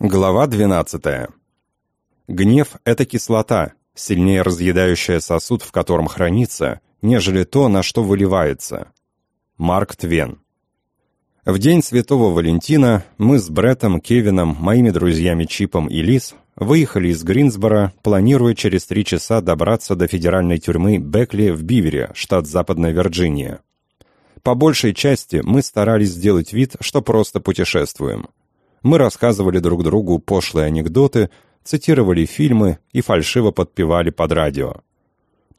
Глава 12. Гнев – это кислота, сильнее разъедающая сосуд, в котором хранится, нежели то, на что выливается. Марк Твен. В день Святого Валентина мы с Бреттом, Кевином, моими друзьями Чипом и Лиз выехали из Гринсбора, планируя через три часа добраться до федеральной тюрьмы Бекли в Бивере, штат Западная Вирджиния. По большей части мы старались сделать вид, что просто путешествуем – мы рассказывали друг другу пошлые анекдоты, цитировали фильмы и фальшиво подпевали под радио.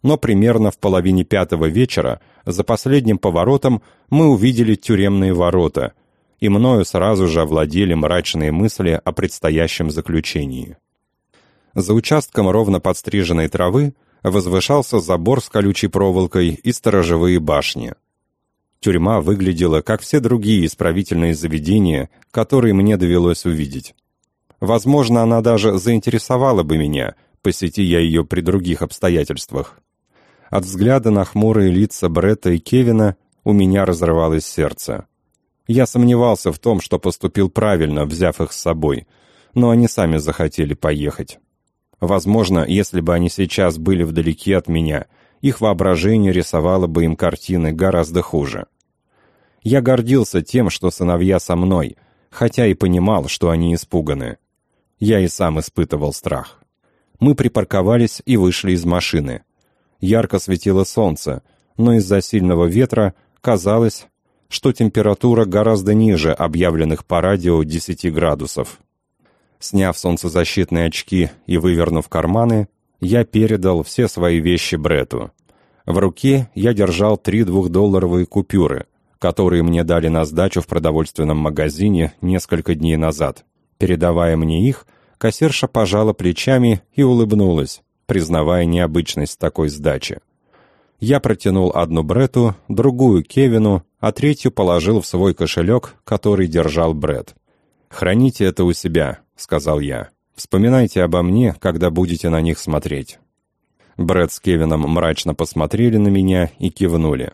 Но примерно в половине пятого вечера, за последним поворотом, мы увидели тюремные ворота, и мною сразу же овладели мрачные мысли о предстоящем заключении. За участком ровно подстриженной травы возвышался забор с колючей проволокой и сторожевые башни – Тюрьма выглядела, как все другие исправительные заведения, которые мне довелось увидеть. Возможно, она даже заинтересовала бы меня, посети я ее при других обстоятельствах. От взгляда на хмурые лица Бретта и Кевина у меня разрывалось сердце. Я сомневался в том, что поступил правильно, взяв их с собой, но они сами захотели поехать. Возможно, если бы они сейчас были вдалеке от меня — их воображение рисовало бы им картины гораздо хуже. Я гордился тем, что сыновья со мной, хотя и понимал, что они испуганы. Я и сам испытывал страх. Мы припарковались и вышли из машины. Ярко светило солнце, но из-за сильного ветра казалось, что температура гораздо ниже объявленных по радио 10 градусов. Сняв солнцезащитные очки и вывернув карманы, я передал все свои вещи Брету. В руке я держал три двухдолларовые купюры, которые мне дали на сдачу в продовольственном магазине несколько дней назад. Передавая мне их, кассирша пожала плечами и улыбнулась, признавая необычность такой сдачи. Я протянул одну Брету, другую Кевину, а третью положил в свой кошелек, который держал Брет. «Храните это у себя», — сказал я. Вспоминайте обо мне, когда будете на них смотреть». Брэд с Кевином мрачно посмотрели на меня и кивнули.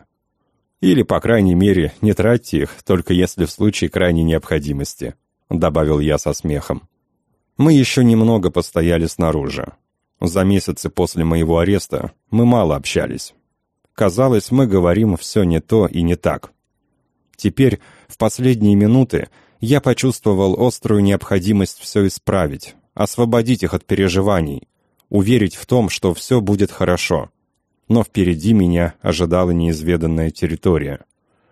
«Или, по крайней мере, не тратьте их, только если в случае крайней необходимости», — добавил я со смехом. Мы еще немного постояли снаружи. За месяцы после моего ареста мы мало общались. Казалось, мы говорим все не то и не так. Теперь, в последние минуты, я почувствовал острую необходимость все исправить, освободить их от переживаний, уверить в том, что все будет хорошо. Но впереди меня ожидала неизведанная территория.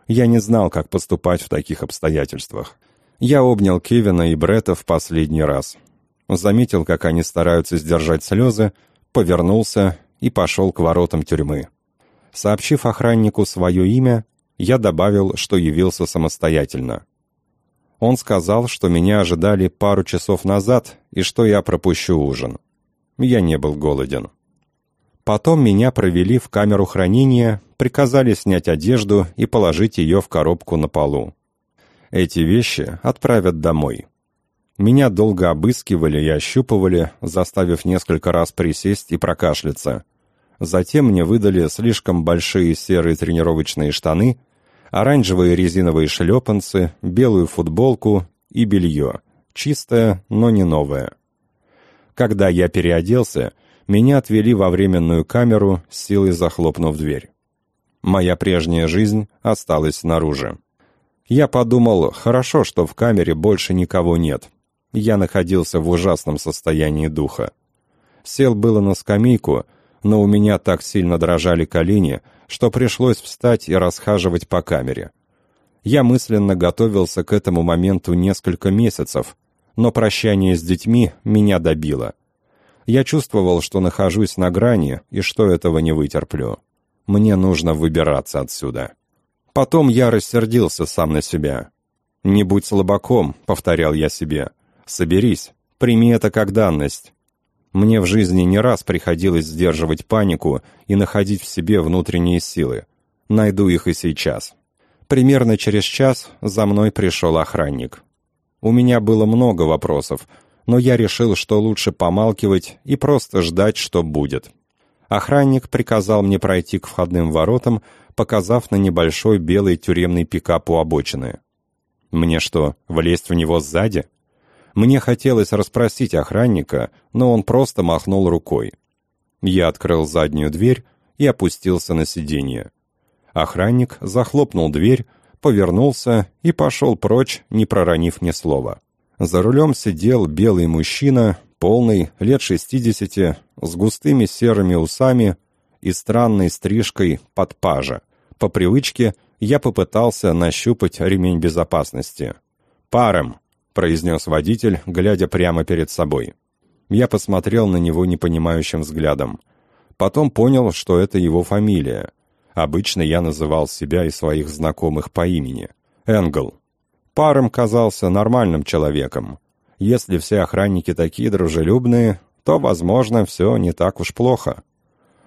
Я не знал, как поступать в таких обстоятельствах. Я обнял Кевина и Бретта в последний раз. Заметил, как они стараются сдержать слезы, повернулся и пошел к воротам тюрьмы. Сообщив охраннику свое имя, я добавил, что явился самостоятельно. Он сказал, что меня ожидали пару часов назад и что я пропущу ужин. Я не был голоден. Потом меня провели в камеру хранения, приказали снять одежду и положить ее в коробку на полу. Эти вещи отправят домой. Меня долго обыскивали и ощупывали, заставив несколько раз присесть и прокашляться. Затем мне выдали слишком большие серые тренировочные штаны — оранжевые резиновые шлепанцы, белую футболку и белье, чистое, но не новое. Когда я переоделся, меня отвели во временную камеру, силой захлопнув дверь. Моя прежняя жизнь осталась снаружи. Я подумал, хорошо, что в камере больше никого нет. Я находился в ужасном состоянии духа. Сел было на скамейку, но у меня так сильно дрожали колени, что пришлось встать и расхаживать по камере. Я мысленно готовился к этому моменту несколько месяцев, но прощание с детьми меня добило. Я чувствовал, что нахожусь на грани и что этого не вытерплю. Мне нужно выбираться отсюда. Потом я рассердился сам на себя. «Не будь слабаком», — повторял я себе. «Соберись, прими это как данность. Мне в жизни не раз приходилось сдерживать панику и находить в себе внутренние силы. Найду их и сейчас. Примерно через час за мной пришел охранник. У меня было много вопросов, но я решил, что лучше помалкивать и просто ждать, что будет. Охранник приказал мне пройти к входным воротам, показав на небольшой белый тюремный пикап у обочины. Мне что, влезть в него сзади? Мне хотелось расспросить охранника, но он просто махнул рукой. Я открыл заднюю дверь и опустился на сиденье. Охранник захлопнул дверь, повернулся и пошел прочь, не проронив ни слова. За рулем сидел белый мужчина, полный, лет шестидесяти, с густыми серыми усами и странной стрижкой под пажа. По привычке я попытался нащупать ремень безопасности. «Паром!» — произнес водитель, глядя прямо перед собой. Я посмотрел на него непонимающим взглядом. Потом понял, что это его фамилия. Обычно я называл себя и своих знакомых по имени. Энгл. Паром казался нормальным человеком. Если все охранники такие дружелюбные, то, возможно, все не так уж плохо.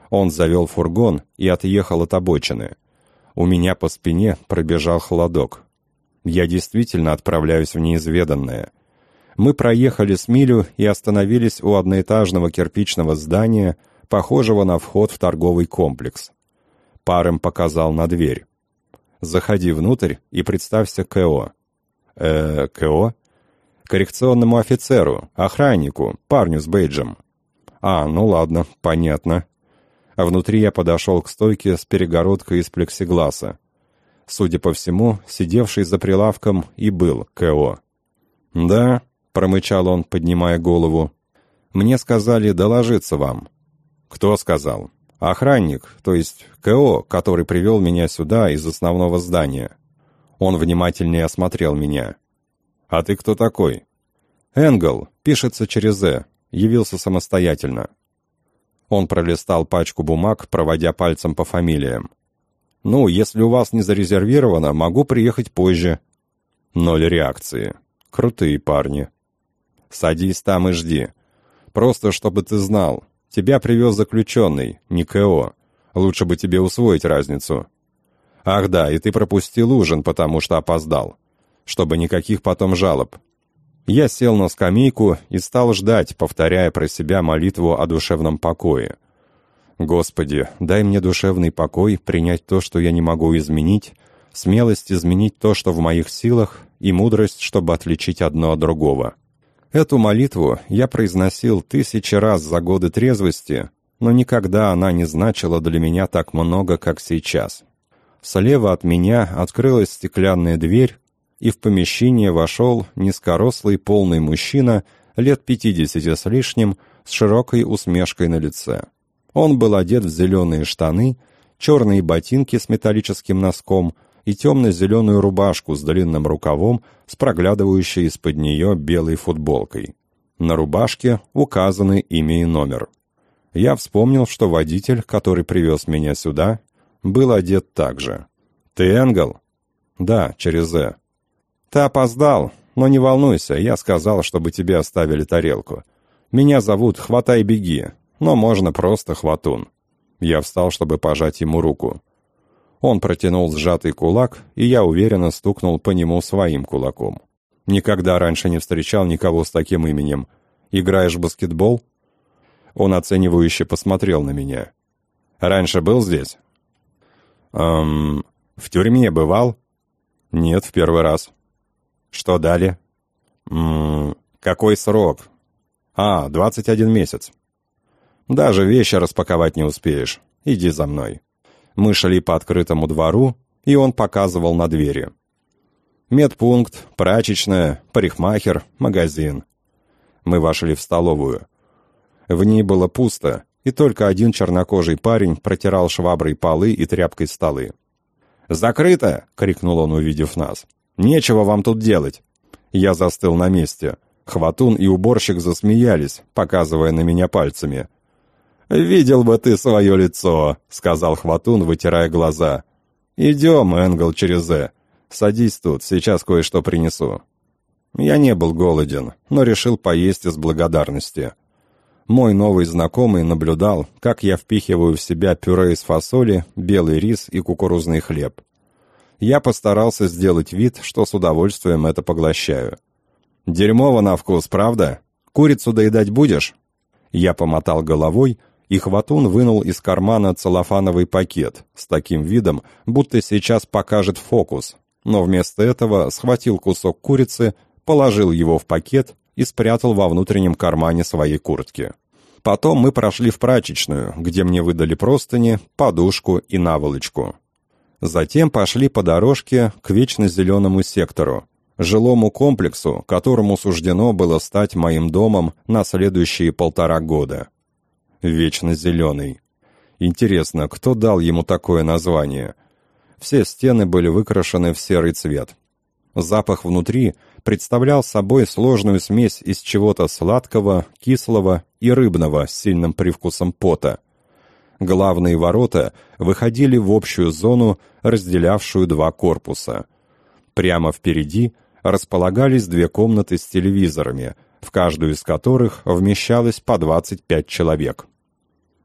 Он завел фургон и отъехал от обочины. У меня по спине пробежал холодок. Я действительно отправляюсь в неизведанное. Мы проехали с милю и остановились у одноэтажного кирпичного здания, похожего на вход в торговый комплекс. Паром показал на дверь. «Заходи внутрь и представься КО». «Э, КО?» «Коррекционному офицеру, охраннику, парню с бейджем». «А, ну ладно, понятно». А внутри я подошел к стойке с перегородкой из плексигласа. Судя по всему, сидевший за прилавком и был КО. «Да», — промычал он, поднимая голову, — «мне сказали доложиться вам». «Кто сказал?» «Охранник, то есть КО, который привел меня сюда из основного здания». Он внимательнее осмотрел меня. «А ты кто такой?» «Энгл, пишется через «э», явился самостоятельно». Он пролистал пачку бумаг, проводя пальцем по фамилиям. «Ну, если у вас не зарезервировано, могу приехать позже». Ноль реакции. Крутые парни. «Садись там и жди. Просто чтобы ты знал, Тебя привез заключенный, не КО. Лучше бы тебе усвоить разницу. Ах да, и ты пропустил ужин, потому что опоздал. Чтобы никаких потом жалоб. Я сел на скамейку и стал ждать, повторяя про себя молитву о душевном покое. Господи, дай мне душевный покой, принять то, что я не могу изменить, смелость изменить то, что в моих силах, и мудрость, чтобы отличить одно от другого. Эту молитву я произносил тысячи раз за годы трезвости, но никогда она не значила для меня так много, как сейчас. Слева от меня открылась стеклянная дверь, и в помещение вошел низкорослый полный мужчина лет пятидесяти с лишним, с широкой усмешкой на лице. Он был одет в зеленые штаны, черные ботинки с металлическим носком — и темно-зеленую рубашку с длинным рукавом с проглядывающей из-под нее белой футболкой. На рубашке указаны имя и номер. Я вспомнил, что водитель, который привез меня сюда, был одет так же. «Ты Энгел?» «Да, через «э». «Ты опоздал, но не волнуйся, я сказал, чтобы тебе оставили тарелку. Меня зовут Хватай-беги, но можно просто Хватун». Я встал, чтобы пожать ему руку. Он протянул сжатый кулак, и я уверенно стукнул по нему своим кулаком. Никогда раньше не встречал никого с таким именем. «Играешь в баскетбол?» Он оценивающе посмотрел на меня. «Раньше был здесь?» «Эм, в тюрьме бывал?» «Нет, в первый раз». «Что дали?» «Ммм, какой срок?» «А, двадцать один месяц». «Даже вещи распаковать не успеешь. Иди за мной». Мы шли по открытому двору, и он показывал на двери. Медпункт, прачечная, парикмахер, магазин. Мы вошли в столовую. В ней было пусто, и только один чернокожий парень протирал шваброй полы и тряпкой столы. «Закрыто!» — крикнул он, увидев нас. «Нечего вам тут делать!» Я застыл на месте. Хватун и уборщик засмеялись, показывая на меня пальцами. «Видел бы ты свое лицо», — сказал Хватун, вытирая глаза. «Идем, Энгл, через «э». Садись тут, сейчас кое-что принесу». Я не был голоден, но решил поесть из благодарности. Мой новый знакомый наблюдал, как я впихиваю в себя пюре из фасоли, белый рис и кукурузный хлеб. Я постарался сделать вид, что с удовольствием это поглощаю. «Дерьмово на вкус, правда? Курицу доедать будешь?» Я помотал головой, и Хватун вынул из кармана целлофановый пакет с таким видом, будто сейчас покажет фокус, но вместо этого схватил кусок курицы, положил его в пакет и спрятал во внутреннем кармане своей куртки. Потом мы прошли в прачечную, где мне выдали простыни, подушку и наволочку. Затем пошли по дорожке к вечно зеленому сектору, жилому комплексу, которому суждено было стать моим домом на следующие полтора года. Вечно зеленый. Интересно, кто дал ему такое название? Все стены были выкрашены в серый цвет. Запах внутри представлял собой сложную смесь из чего-то сладкого, кислого и рыбного с сильным привкусом пота. Главные ворота выходили в общую зону, разделявшую два корпуса. Прямо впереди располагались две комнаты с телевизорами, в каждую из которых вмещалось по 25 человек.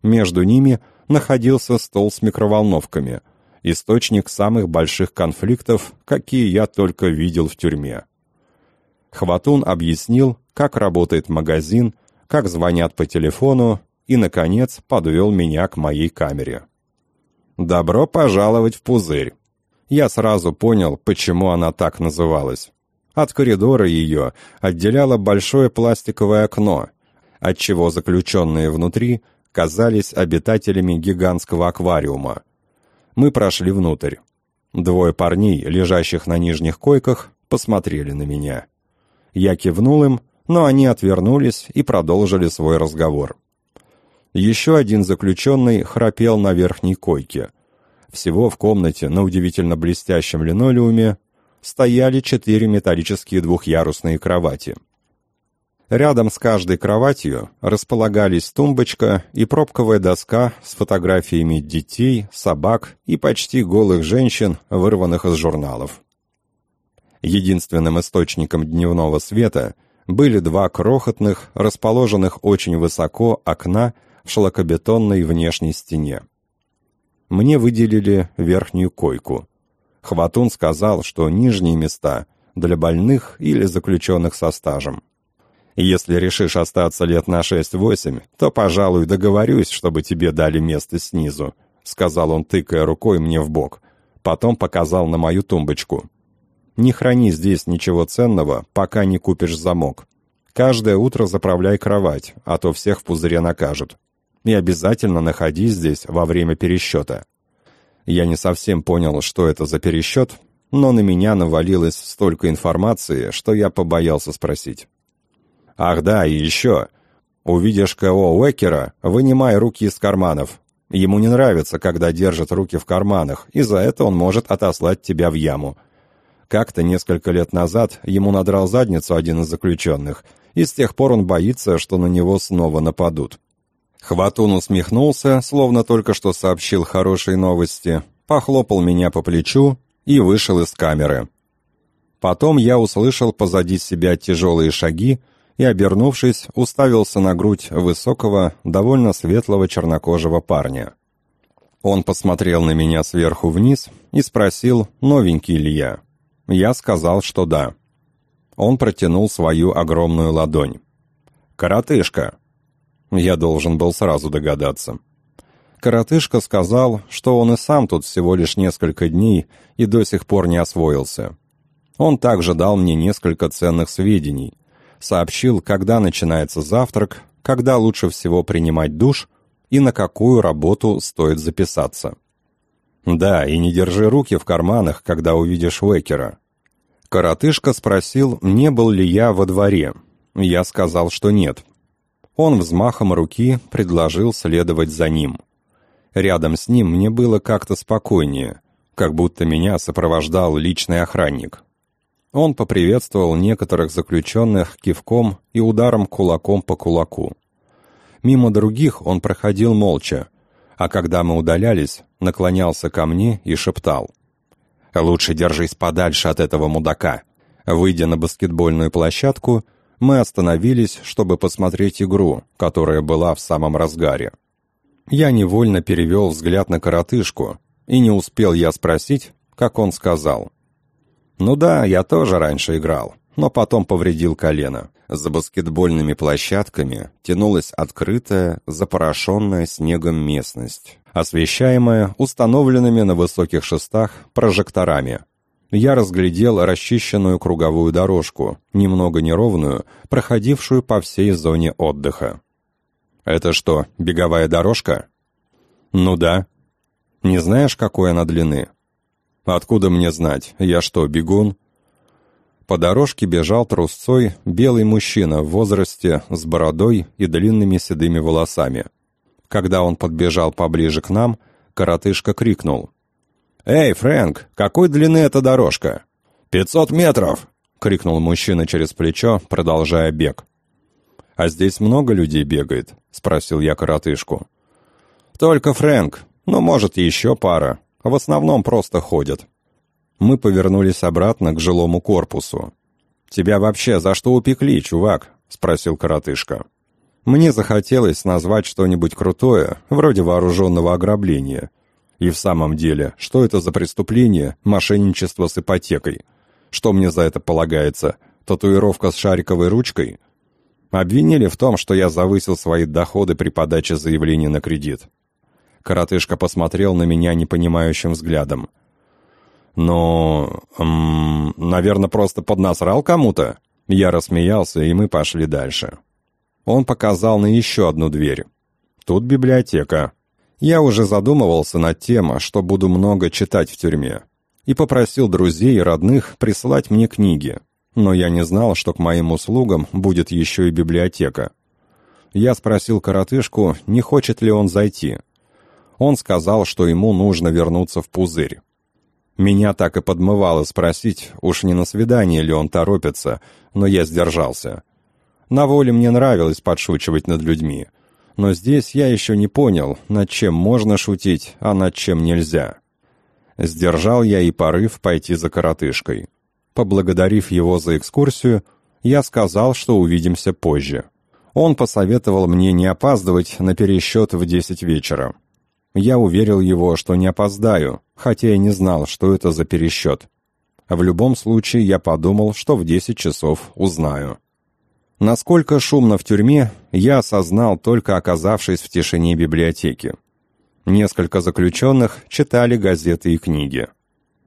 Между ними находился стол с микроволновками, источник самых больших конфликтов, какие я только видел в тюрьме. Хватун объяснил, как работает магазин, как звонят по телефону и, наконец, подвел меня к моей камере. «Добро пожаловать в пузырь!» Я сразу понял, почему она так называлась. От коридора ее отделяло большое пластиковое окно, отчего заключенные внутри казались обитателями гигантского аквариума. Мы прошли внутрь. Двое парней, лежащих на нижних койках, посмотрели на меня. Я кивнул им, но они отвернулись и продолжили свой разговор. Еще один заключенный храпел на верхней койке. Всего в комнате на удивительно блестящем линолеуме стояли четыре металлические двухъярусные кровати. Рядом с каждой кроватью располагались тумбочка и пробковая доска с фотографиями детей, собак и почти голых женщин, вырванных из журналов. Единственным источником дневного света были два крохотных, расположенных очень высоко окна в шлакобетонной внешней стене. Мне выделили верхнюю койку. Хватун сказал, что нижние места для больных или заключенных со стажем. Если решишь остаться лет на шесть-восемь, то, пожалуй, договорюсь, чтобы тебе дали место снизу», — сказал он, тыкая рукой мне в бок. Потом показал на мою тумбочку. Не храни здесь ничего ценного, пока не купишь замок. Каждое утро заправляй кровать, а то всех в пузыре накажут. И обязательно находись здесь во время пересчета. Я не совсем понял, что это за пересчет, но на меня навалилось столько информации, что я побоялся спросить. «Ах да, и еще. Увидишь К.О. Уэкера, вынимай руки из карманов. Ему не нравится, когда держат руки в карманах, и за это он может отослать тебя в яму. Как-то несколько лет назад ему надрал задницу один из заключенных, и с тех пор он боится, что на него снова нападут. Хватун усмехнулся, словно только что сообщил хорошие новости, похлопал меня по плечу и вышел из камеры. Потом я услышал позади себя тяжелые шаги и, обернувшись, уставился на грудь высокого, довольно светлого чернокожего парня. Он посмотрел на меня сверху вниз и спросил, новенький ли я. Я сказал, что да. Он протянул свою огромную ладонь. «Коротышка!» Я должен был сразу догадаться. Коротышка сказал, что он и сам тут всего лишь несколько дней и до сих пор не освоился. Он также дал мне несколько ценных сведений. Сообщил, когда начинается завтрак, когда лучше всего принимать душ и на какую работу стоит записаться. Да, и не держи руки в карманах, когда увидишь Уэкера. Коротышка спросил, не был ли я во дворе. Я сказал, что нет. Он взмахом руки предложил следовать за ним. Рядом с ним мне было как-то спокойнее, как будто меня сопровождал личный охранник. Он поприветствовал некоторых заключенных кивком и ударом кулаком по кулаку. Мимо других он проходил молча, а когда мы удалялись, наклонялся ко мне и шептал. «Лучше держись подальше от этого мудака». Выйдя на баскетбольную площадку, мы остановились, чтобы посмотреть игру, которая была в самом разгаре. Я невольно перевел взгляд на коротышку, и не успел я спросить, как он сказал. «Ну да, я тоже раньше играл, но потом повредил колено. За баскетбольными площадками тянулась открытая, запорошенная снегом местность, освещаемая установленными на высоких шестах прожекторами. Я разглядел расчищенную круговую дорожку, немного неровную, проходившую по всей зоне отдыха. «Это что, беговая дорожка?» «Ну да». «Не знаешь, какой она длины?» «Откуда мне знать? Я что, бегун?» По дорожке бежал трусцой белый мужчина в возрасте с бородой и длинными седыми волосами. Когда он подбежал поближе к нам, коротышка крикнул. «Эй, Фрэнк, какой длины эта дорожка?» «Пятьсот метров!» — крикнул мужчина через плечо, продолжая бег. «А здесь много людей бегает?» — спросил я коротышку. «Только Фрэнк. Ну, может, еще пара. В основном просто ходят». Мы повернулись обратно к жилому корпусу. «Тебя вообще за что упекли, чувак?» — спросил коротышка. Мне захотелось назвать что-нибудь крутое, вроде вооруженного ограбления. И в самом деле, что это за преступление мошенничество с ипотекой? Что мне за это полагается? Татуировка с шариковой ручкой? Обвинили в том, что я завысил свои доходы при подаче заявления на кредит. Коротышка посмотрел на меня непонимающим взглядом. «Но... Эм, наверное, просто поднасрал кому-то?» Я рассмеялся, и мы пошли дальше. Он показал на еще одну дверь. «Тут библиотека». Я уже задумывался над тем, что буду много читать в тюрьме. И попросил друзей и родных присылать мне книги. Но я не знал, что к моим услугам будет еще и библиотека. Я спросил коротышку, не хочет ли он зайти. Он сказал, что ему нужно вернуться в пузырь. Меня так и подмывало спросить, уж не на свидание ли он торопится, но я сдержался. На воле мне нравилось подшучивать над людьми — но здесь я еще не понял, над чем можно шутить, а над чем нельзя. Сдержал я и порыв пойти за коротышкой. Поблагодарив его за экскурсию, я сказал, что увидимся позже. Он посоветовал мне не опаздывать на пересчет в десять вечера. Я уверил его, что не опоздаю, хотя и не знал, что это за пересчет. В любом случае, я подумал, что в десять часов узнаю. Насколько шумно в тюрьме, я осознал, только оказавшись в тишине библиотеки. Несколько заключенных читали газеты и книги.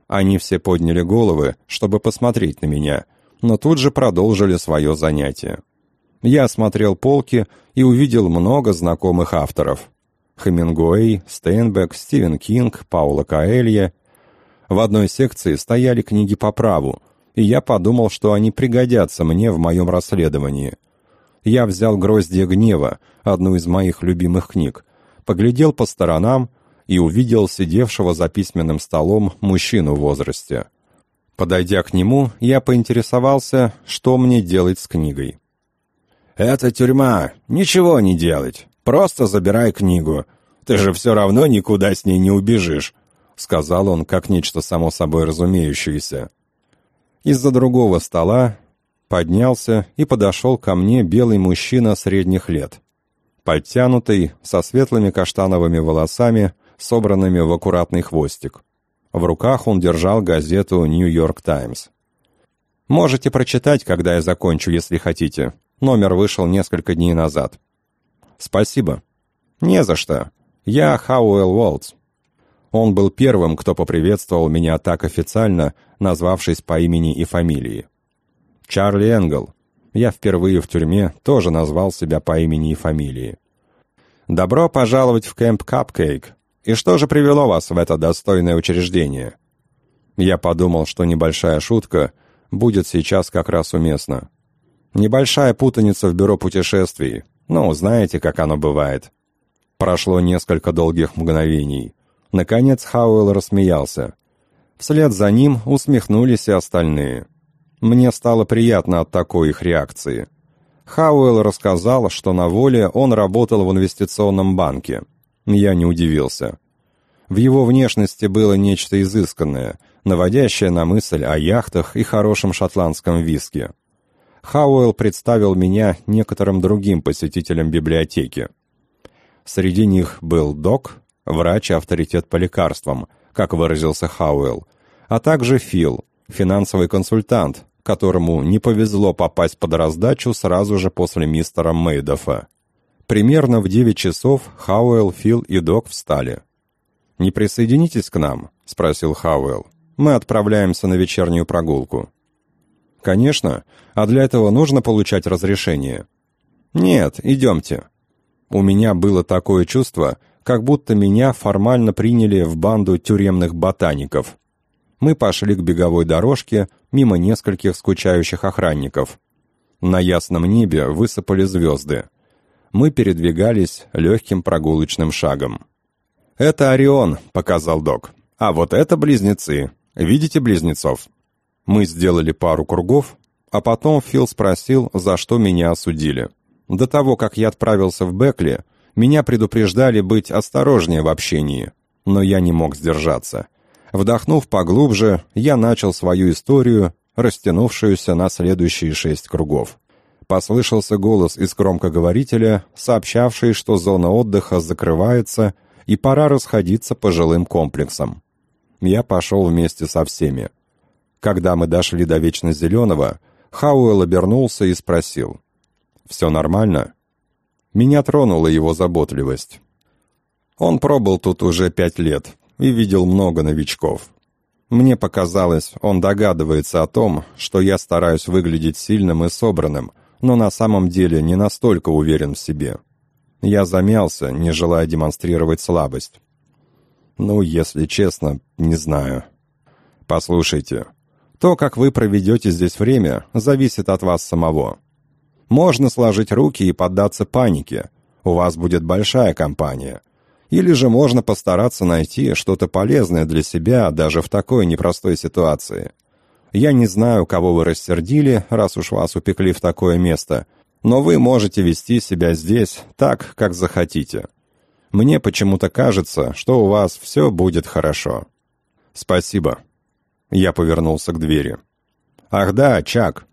Они все подняли головы, чтобы посмотреть на меня, но тут же продолжили свое занятие. Я осмотрел полки и увидел много знакомых авторов. Хемингуэй, Стейнбек, Стивен Кинг, Паула Каэлья. В одной секции стояли книги по праву — и я подумал, что они пригодятся мне в моем расследовании. Я взял «Гроздья гнева», одну из моих любимых книг, поглядел по сторонам и увидел сидевшего за письменным столом мужчину в возрасте. Подойдя к нему, я поинтересовался, что мне делать с книгой. «Это тюрьма, ничего не делать, просто забирай книгу. Ты же все равно никуда с ней не убежишь», — сказал он, как нечто само собой разумеющееся. Из-за другого стола поднялся и подошел ко мне белый мужчина средних лет. Подтянутый, со светлыми каштановыми волосами, собранными в аккуратный хвостик. В руках он держал газету «Нью-Йорк Таймс». «Можете прочитать, когда я закончу, если хотите. Номер вышел несколько дней назад». «Спасибо». «Не за что. Я Хауэлл Уолтс. Он был первым, кто поприветствовал меня так официально, назвавшись по имени и фамилии. Чарли Энгл. Я впервые в тюрьме тоже назвал себя по имени и фамилии. «Добро пожаловать в Кэмп Капкейк. И что же привело вас в это достойное учреждение?» Я подумал, что небольшая шутка будет сейчас как раз уместна. Небольшая путаница в бюро путешествий. Ну, знаете, как оно бывает. Прошло несколько долгих мгновений. Наконец Хауэлл рассмеялся. Вслед за ним усмехнулись и остальные. Мне стало приятно от такой их реакции. Хауэлл рассказал, что на воле он работал в инвестиционном банке. Я не удивился. В его внешности было нечто изысканное, наводящее на мысль о яхтах и хорошем шотландском виске. Хауэлл представил меня некоторым другим посетителям библиотеки. Среди них был док, врач авторитет по лекарствам, как выразился Хауэлл, а также Фил, финансовый консультант, которому не повезло попасть под раздачу сразу же после мистера Мейдофа. Примерно в 9 часов Хауэлл, Фил и Док встали. «Не присоединитесь к нам?» — спросил Хауэлл. Мы отправляемся на вечернюю прогулку». «Конечно. А для этого нужно получать разрешение?» «Нет, идемте». У меня было такое чувство, как будто меня формально приняли в банду тюремных ботаников. Мы пошли к беговой дорожке мимо нескольких скучающих охранников. На ясном небе высыпали звезды. Мы передвигались легким прогулочным шагом. «Это Орион», — показал док. «А вот это близнецы. Видите близнецов?» Мы сделали пару кругов, а потом Фил спросил, за что меня осудили. До того, как я отправился в Бекли, меня предупреждали быть осторожнее в общении, но я не мог сдержаться. Вдохнув поглубже, я начал свою историю, растянувшуюся на следующие шесть кругов. Послышался голос из громкоговорителя, сообщавший, что зона отдыха закрывается и пора расходиться по жилым комплексам. Я пошел вместе со всеми. Когда мы дошли до Вечно Зеленого, Хауэлл обернулся и спросил. «Все нормально?» Меня тронула его заботливость. Он пробыл тут уже пять лет и видел много новичков. Мне показалось, он догадывается о том, что я стараюсь выглядеть сильным и собранным, но на самом деле не настолько уверен в себе. Я замялся, не желая демонстрировать слабость. Ну, если честно, не знаю. Послушайте, то, как вы проведете здесь время, зависит от вас самого. Можно сложить руки и поддаться панике. У вас будет большая компания. Или же можно постараться найти что-то полезное для себя даже в такой непростой ситуации. Я не знаю, кого вы рассердили, раз уж вас упекли в такое место, но вы можете вести себя здесь так, как захотите. Мне почему-то кажется, что у вас все будет хорошо. Спасибо. Я повернулся к двери. Ах да, Чак,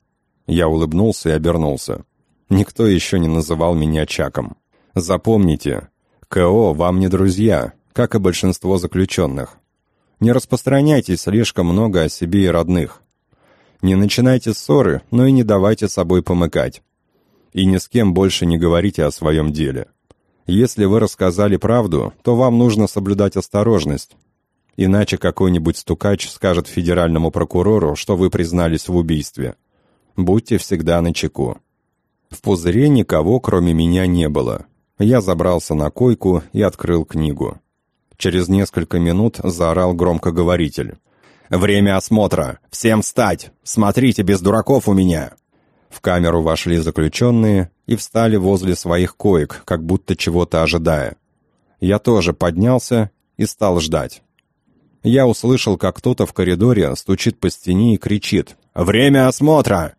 я улыбнулся и обернулся. Никто еще не называл меня Чаком. Запомните, КО вам не друзья, как и большинство заключенных. Не распространяйтесь слишком много о себе и родных. Не начинайте ссоры, но и не давайте собой помыкать. И ни с кем больше не говорите о своем деле. Если вы рассказали правду, то вам нужно соблюдать осторожность. Иначе какой-нибудь стукач скажет федеральному прокурору, что вы признались в убийстве. Будьте всегда начеку. В пузыре никого, кроме меня, не было. Я забрался на койку и открыл книгу. Через несколько минут заорал громкоговоритель. «Время осмотра! Всем встать! Смотрите, без дураков у меня!» В камеру вошли заключенные и встали возле своих коек, как будто чего-то ожидая. Я тоже поднялся и стал ждать. Я услышал, как кто-то в коридоре стучит по стене и кричит «Время осмотра!».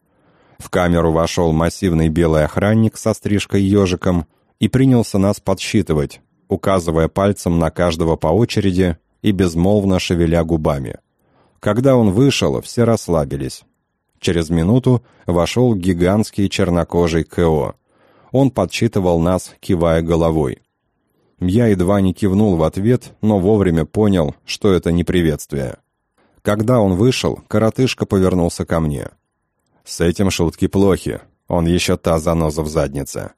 В камеру вошел массивный белый охранник со стрижкой-ежиком и принялся нас подсчитывать, указывая пальцем на каждого по очереди и безмолвно шевеля губами. Когда он вышел, все расслабились. Через минуту вошел гигантский чернокожий КО. Он подсчитывал нас, кивая головой. Я едва не кивнул в ответ, но вовремя понял, что это не приветствие. Когда он вышел, коротышка повернулся ко мне. «С этим шутки плохи. Он еще та заноза в заднице».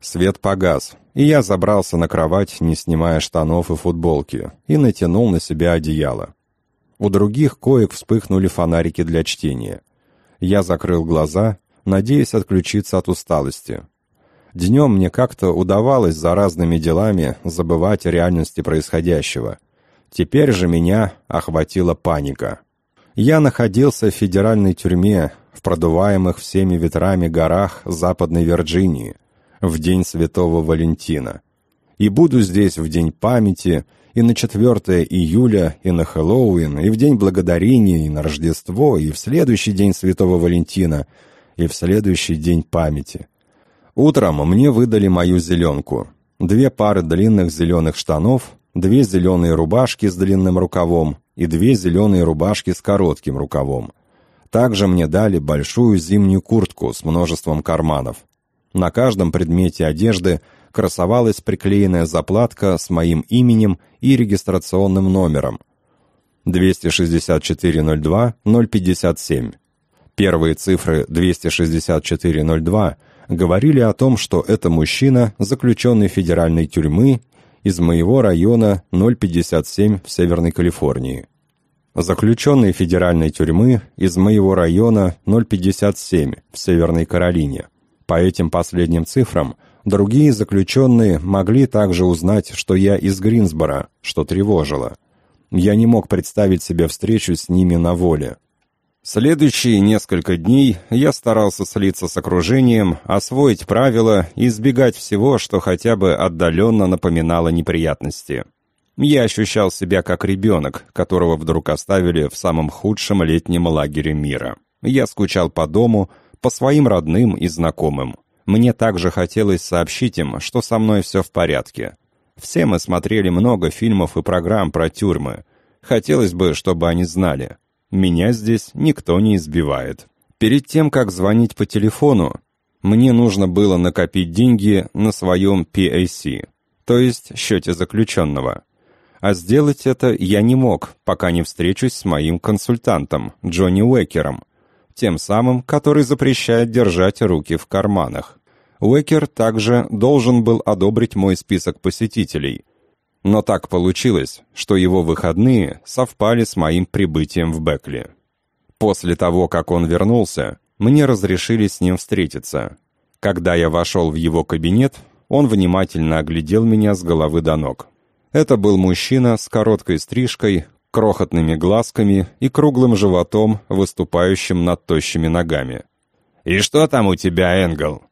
Свет погас, и я забрался на кровать, не снимая штанов и футболки, и натянул на себя одеяло. У других коек вспыхнули фонарики для чтения. Я закрыл глаза, надеясь отключиться от усталости. Днем мне как-то удавалось за разными делами забывать о реальности происходящего. Теперь же меня охватила паника. Я находился в федеральной тюрьме, в продуваемых всеми ветрами горах Западной Вирджинии, в день Святого Валентина. И буду здесь в день памяти, и на 4 июля, и на Хэллоуин, и в День Благодарения, и на Рождество, и в следующий день Святого Валентина, и в следующий день памяти. Утром мне выдали мою зеленку. Две пары длинных зеленых штанов, две зеленые рубашки с длинным рукавом и две зеленые рубашки с коротким рукавом. Также мне дали большую зимнюю куртку с множеством карманов. На каждом предмете одежды – красовалась приклеенная заплатка с моим именем и регистрационным номером 26402-057. Первые цифры 26402 говорили о том, что это мужчина, заключенный федеральной тюрьмы из моего района 057 в Северной Калифорнии. Заключенный федеральной тюрьмы из моего района 057 в Северной Каролине. По этим последним цифрам другие заключенные могли также узнать, что я из Гринсбора, что тревожило. Я не мог представить себе встречу с ними на воле. Следующие несколько дней я старался слиться с окружением, освоить правила и избегать всего, что хотя бы отдаленно напоминало неприятности. Я ощущал себя как ребенок, которого вдруг оставили в самом худшем летнем лагере мира. Я скучал по дому, по своим родным и знакомым. Мне также хотелось сообщить им, что со мной все в порядке. Все мы смотрели много фильмов и программ про тюрьмы. Хотелось бы, чтобы они знали. Меня здесь никто не избивает. Перед тем, как звонить по телефону, мне нужно было накопить деньги на своем PAC, то есть счете заключенного а сделать это я не мог, пока не встречусь с моим консультантом, Джонни Уэкером, тем самым, который запрещает держать руки в карманах. Уэкер также должен был одобрить мой список посетителей. Но так получилось, что его выходные совпали с моим прибытием в Бекли. После того, как он вернулся, мне разрешили с ним встретиться. Когда я вошел в его кабинет, он внимательно оглядел меня с головы до ног. Это был мужчина с короткой стрижкой, крохотными глазками и круглым животом, выступающим над тощими ногами. «И что там у тебя, Энгл?»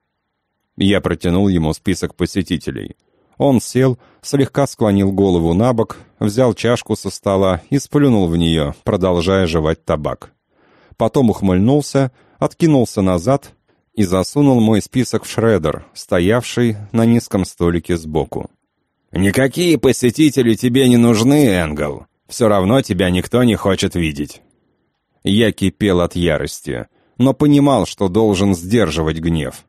Я протянул ему список посетителей. Он сел, слегка склонил голову на бок, взял чашку со стола и сплюнул в нее, продолжая жевать табак. Потом ухмыльнулся, откинулся назад и засунул мой список в шредер, стоявший на низком столике сбоку. «Никакие посетители тебе не нужны, Энгл. Все равно тебя никто не хочет видеть». Я кипел от ярости, но понимал, что должен сдерживать гнев.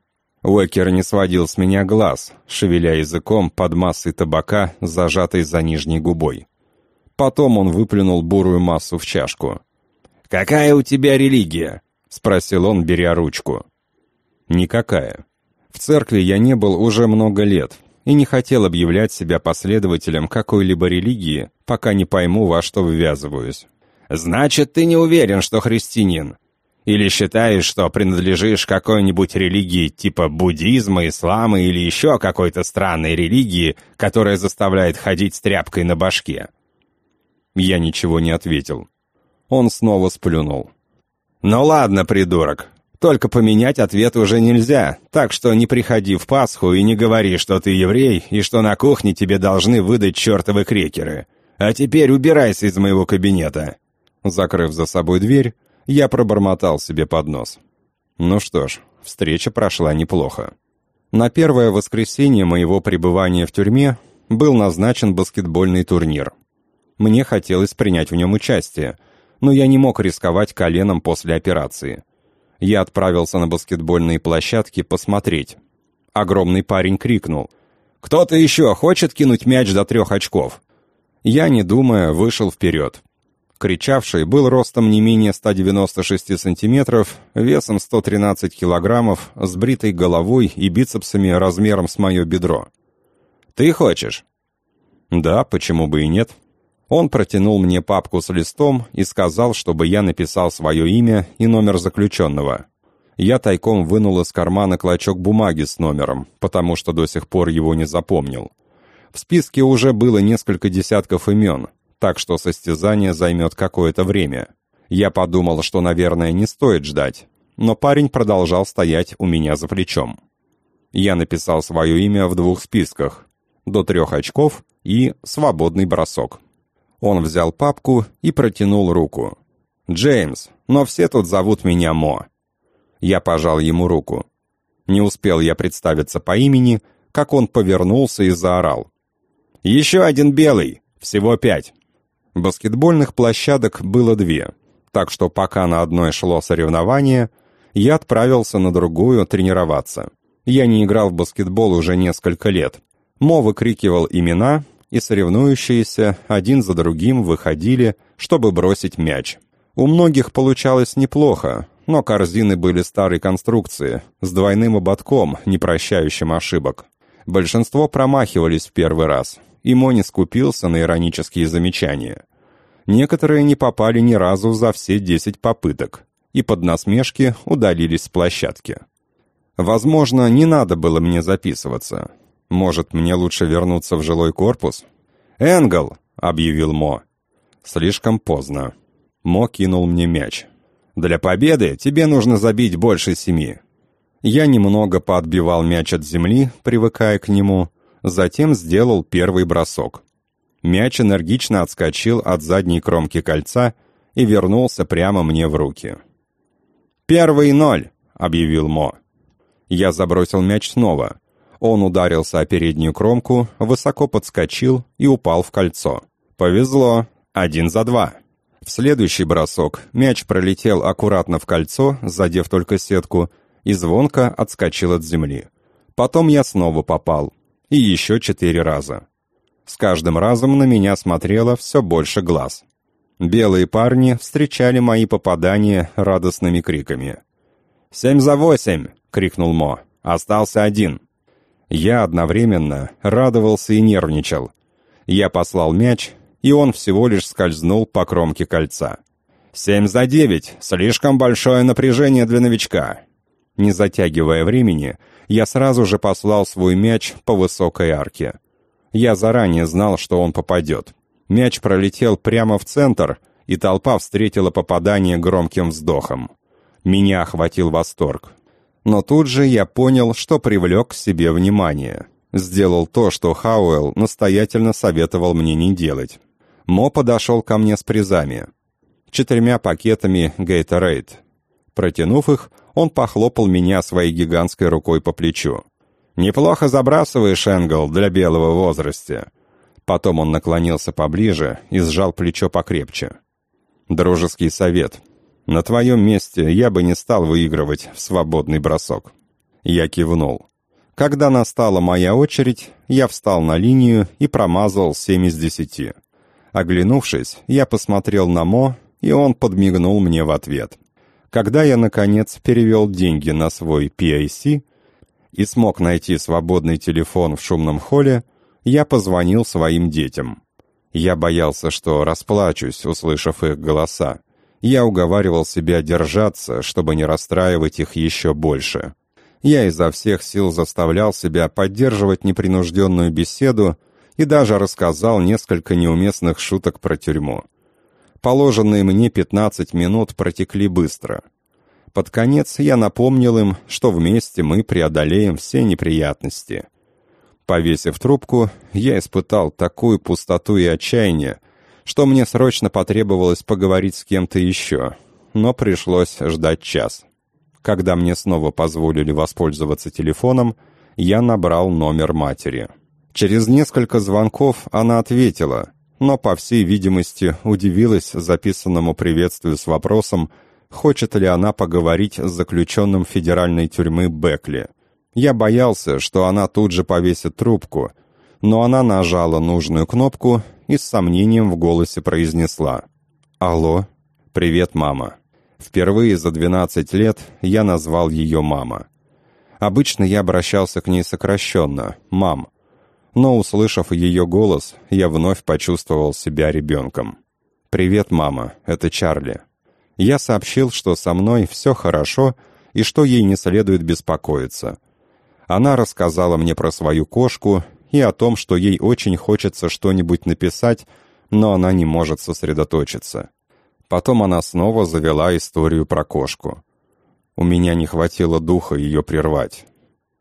Уэкер не сводил с меня глаз, шевеля языком под массой табака, зажатой за нижней губой. Потом он выплюнул бурую массу в чашку. «Какая у тебя религия?» — спросил он, беря ручку. «Никакая. В церкви я не был уже много лет, и не хотел объявлять себя последователем какой-либо религии, пока не пойму, во что ввязываюсь. «Значит, ты не уверен, что христианин? Или считаешь, что принадлежишь какой-нибудь религии типа буддизма, ислама или еще какой-то странной религии, которая заставляет ходить с тряпкой на башке?» Я ничего не ответил. Он снова сплюнул. «Ну ладно, придурок, только поменять ответ уже нельзя, так что не приходи в Пасху и не говори, что ты еврей и что на кухне тебе должны выдать чертовы крекеры. А теперь убирайся из моего кабинета». Закрыв за собой дверь, я пробормотал себе под нос. Ну что ж, встреча прошла неплохо. На первое воскресенье моего пребывания в тюрьме был назначен баскетбольный турнир. Мне хотелось принять в нем участие, но я не мог рисковать коленом после операции я отправился на баскетбольные площадки посмотреть. Огромный парень крикнул. «Кто-то еще хочет кинуть мяч до трех очков?» Я, не думая, вышел вперед. Кричавший был ростом не менее 196 сантиметров, весом 113 килограммов, с бритой головой и бицепсами размером с мое бедро. «Ты хочешь?» «Да, почему бы и нет?» Он протянул мне папку с листом и сказал, чтобы я написал свое имя и номер заключенного. Я тайком вынул из кармана клочок бумаги с номером, потому что до сих пор его не запомнил. В списке уже было несколько десятков имен, так что состязание займет какое-то время. Я подумал, что, наверное, не стоит ждать, но парень продолжал стоять у меня за плечом. Я написал свое имя в двух списках – до трех очков и свободный бросок. Он взял папку и протянул руку. «Джеймс, но все тут зовут меня Мо». Я пожал ему руку. Не успел я представиться по имени, как он повернулся и заорал. «Еще один белый! Всего пять!» Баскетбольных площадок было две, так что пока на одной шло соревнование, я отправился на другую тренироваться. Я не играл в баскетбол уже несколько лет. Мо выкрикивал имена, и соревнующиеся один за другим выходили, чтобы бросить мяч. У многих получалось неплохо, но корзины были старой конструкции, с двойным ободком, не прощающим ошибок. Большинство промахивались в первый раз, и Мони скупился на иронические замечания. Некоторые не попали ни разу за все десять попыток и под насмешки удалились с площадки. Возможно, не надо было мне записываться. Может, мне лучше вернуться в жилой корпус? «Энгл!» — объявил Мо. Слишком поздно. Мо кинул мне мяч. «Для победы тебе нужно забить больше семи». Я немного поотбивал мяч от земли, привыкая к нему, затем сделал первый бросок. Мяч энергично отскочил от задней кромки кольца и вернулся прямо мне в руки. «Первый ноль!» — объявил Мо. Я забросил мяч снова. Он ударился о переднюю кромку, высоко подскочил и упал в кольцо. Повезло. Один за два. В следующий бросок мяч пролетел аккуратно в кольцо, задев только сетку, и звонко отскочил от земли. Потом я снова попал. И еще четыре раза. С каждым разом на меня смотрело все больше глаз. Белые парни встречали мои попадания радостными криками. «Семь за восемь!» — крикнул Мо. «Остался один!» Я одновременно радовался и нервничал. Я послал мяч, и он всего лишь скользнул по кромке кольца. «Семь за девять! Слишком большое напряжение для новичка!» Не затягивая времени, я сразу же послал свой мяч по высокой арке. Я заранее знал, что он попадет. Мяч пролетел прямо в центр, и толпа встретила попадание громким вздохом. Меня охватил восторг. Но тут же я понял, что привлек к себе внимание. Сделал то, что Хауэлл настоятельно советовал мне не делать. Мо подошел ко мне с призами. Четырьмя пакетами Gatorade. Протянув их, он похлопал меня своей гигантской рукой по плечу. «Неплохо забрасываешь, Энгл, для белого возраста. Потом он наклонился поближе и сжал плечо покрепче. «Дружеский совет. На твоем месте я бы не стал выигрывать в свободный бросок». Я кивнул. Когда настала моя очередь, я встал на линию и промазал семь из десяти. Оглянувшись, я посмотрел на Мо, и он подмигнул мне в ответ. Когда я, наконец, перевел деньги на свой PIC и смог найти свободный телефон в шумном холле, я позвонил своим детям. Я боялся, что расплачусь, услышав их голоса. Я уговаривал себя держаться, чтобы не расстраивать их еще больше. Я изо всех сил заставлял себя поддерживать непринужденную беседу и даже рассказал несколько неуместных шуток про тюрьму. Положенные мне 15 минут протекли быстро. Под конец я напомнил им, что вместе мы преодолеем все неприятности — Повесив трубку, я испытал такую пустоту и отчаяние, что мне срочно потребовалось поговорить с кем-то еще, но пришлось ждать час. Когда мне снова позволили воспользоваться телефоном, я набрал номер матери. Через несколько звонков она ответила, но, по всей видимости, удивилась записанному приветствию с вопросом, хочет ли она поговорить с заключенным федеральной тюрьмы Бекли. Я боялся, что она тут же повесит трубку, но она нажала нужную кнопку и с сомнением в голосе произнесла «Алло, привет, мама». Впервые за 12 лет я назвал ее мама. Обычно я обращался к ней сокращенно «мам», но, услышав ее голос, я вновь почувствовал себя ребенком. «Привет, мама, это Чарли». Я сообщил, что со мной все хорошо и что ей не следует беспокоиться. Она рассказала мне про свою кошку и о том, что ей очень хочется что-нибудь написать, но она не может сосредоточиться. Потом она снова завела историю про кошку. У меня не хватило духа ее прервать.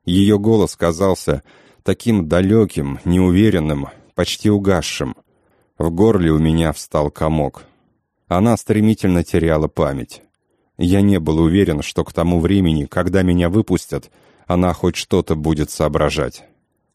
Ее голос казался таким далеким, неуверенным, почти угасшим. В горле у меня встал комок. Она стремительно теряла память. Я не был уверен, что к тому времени, когда меня выпустят, она хоть что-то будет соображать.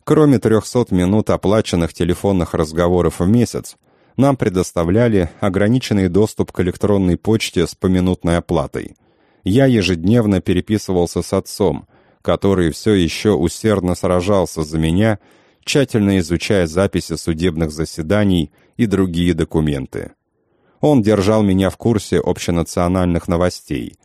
Кроме 300 минут оплаченных телефонных разговоров в месяц, нам предоставляли ограниченный доступ к электронной почте с поминутной оплатой. Я ежедневно переписывался с отцом, который все еще усердно сражался за меня, тщательно изучая записи судебных заседаний и другие документы. Он держал меня в курсе общенациональных новостей –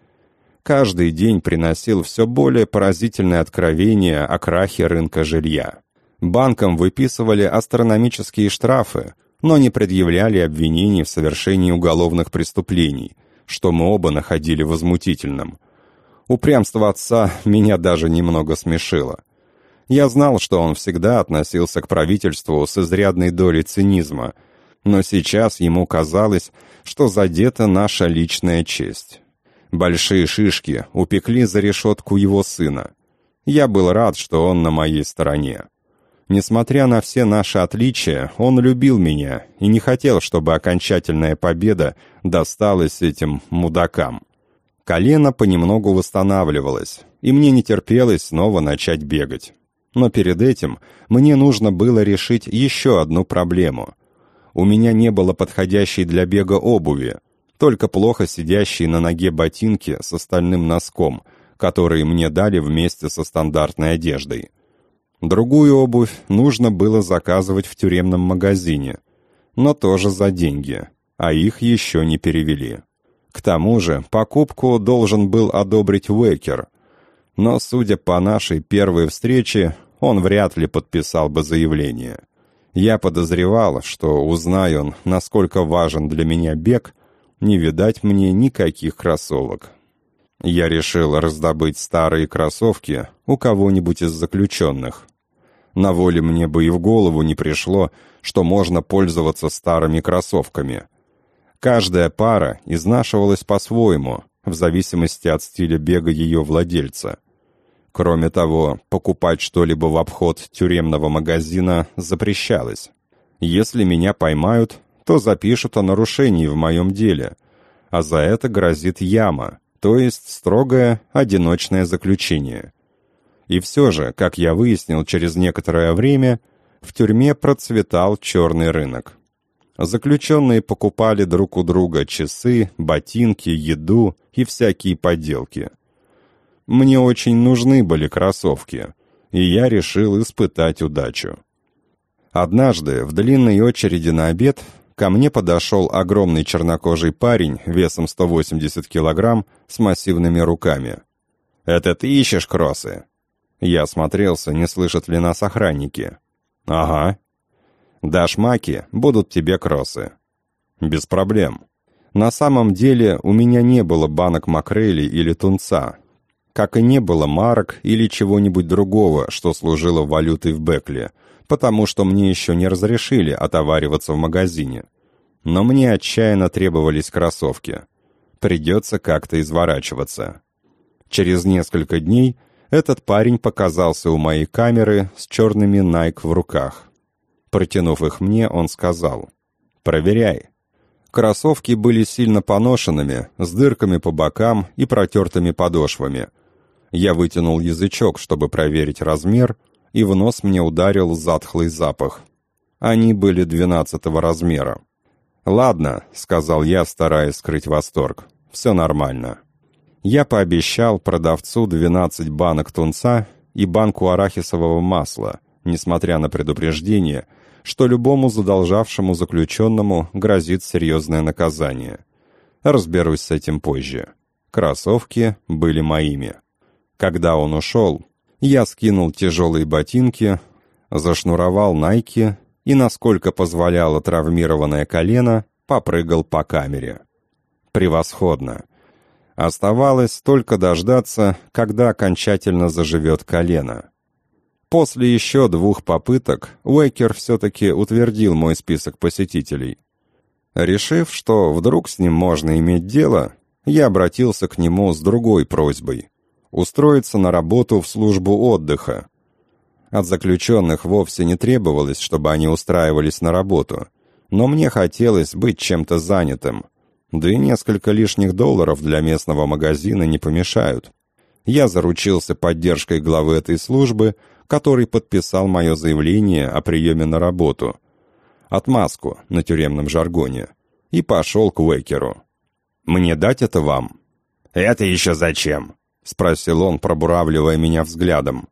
каждый день приносил все более поразительные откровения о крахе рынка жилья. Банкам выписывали астрономические штрафы, но не предъявляли обвинений в совершении уголовных преступлений, что мы оба находили возмутительным. Упрямство отца меня даже немного смешило. Я знал, что он всегда относился к правительству с изрядной долей цинизма, но сейчас ему казалось, что задета наша личная честь. Большие шишки упекли за решетку его сына. Я был рад, что он на моей стороне. Несмотря на все наши отличия, он любил меня и не хотел, чтобы окончательная победа досталась этим мудакам. Колено понемногу восстанавливалось, и мне не терпелось снова начать бегать. Но перед этим мне нужно было решить еще одну проблему. У меня не было подходящей для бега обуви, только плохо сидящие на ноге ботинки с остальным носком, которые мне дали вместе со стандартной одеждой. Другую обувь нужно было заказывать в тюремном магазине, но тоже за деньги, а их еще не перевели. К тому же покупку должен был одобрить Уэкер, но, судя по нашей первой встрече, он вряд ли подписал бы заявление. Я подозревал, что, узнай он, насколько важен для меня бег, не видать мне никаких кроссовок. Я решил раздобыть старые кроссовки у кого-нибудь из заключенных. На воле мне бы и в голову не пришло, что можно пользоваться старыми кроссовками. Каждая пара изнашивалась по-своему, в зависимости от стиля бега ее владельца. Кроме того, покупать что-либо в обход тюремного магазина запрещалось. Если меня поймают, то запишут о нарушении в моем деле, а за это грозит яма, то есть строгое одиночное заключение. И все же, как я выяснил через некоторое время, в тюрьме процветал черный рынок. Заключенные покупали друг у друга часы, ботинки, еду и всякие подделки. Мне очень нужны были кроссовки, и я решил испытать удачу. Однажды в длинной очереди на обед ко мне подошел огромный чернокожий парень весом 180 килограмм с массивными руками. «Это ты ищешь кроссы?» Я осмотрелся, не слышат ли нас охранники. «Ага». «Дашь маки, будут тебе кроссы». «Без проблем». На самом деле у меня не было банок макрели или тунца, как и не было марок или чего-нибудь другого, что служило валютой в Бекле — потому что мне еще не разрешили отовариваться в магазине. Но мне отчаянно требовались кроссовки. Придется как-то изворачиваться. Через несколько дней этот парень показался у моей камеры с черными Nike в руках. Протянув их мне, он сказал «Проверяй». Кроссовки были сильно поношенными, с дырками по бокам и протертыми подошвами. Я вытянул язычок, чтобы проверить размер, и в нос мне ударил затхлый запах. Они были двенадцатого размера. «Ладно», — сказал я, стараясь скрыть восторг. «Все нормально». Я пообещал продавцу 12 банок тунца и банку арахисового масла, несмотря на предупреждение, что любому задолжавшему заключенному грозит серьезное наказание. Разберусь с этим позже. Кроссовки были моими. Когда он ушел, я скинул тяжелые ботинки, зашнуровал найки и, насколько позволяло травмированное колено, попрыгал по камере. Превосходно. Оставалось только дождаться, когда окончательно заживет колено. После еще двух попыток Уэкер все-таки утвердил мой список посетителей. Решив, что вдруг с ним можно иметь дело, я обратился к нему с другой просьбой устроиться на работу в службу отдыха. От заключенных вовсе не требовалось, чтобы они устраивались на работу, но мне хотелось быть чем-то занятым, да и несколько лишних долларов для местного магазина не помешают. Я заручился поддержкой главы этой службы, который подписал мое заявление о приеме на работу, отмазку на тюремном жаргоне, и пошел к Уэкеру. «Мне дать это вам?» «Это еще зачем?» — спросил он, пробуравливая меня взглядом.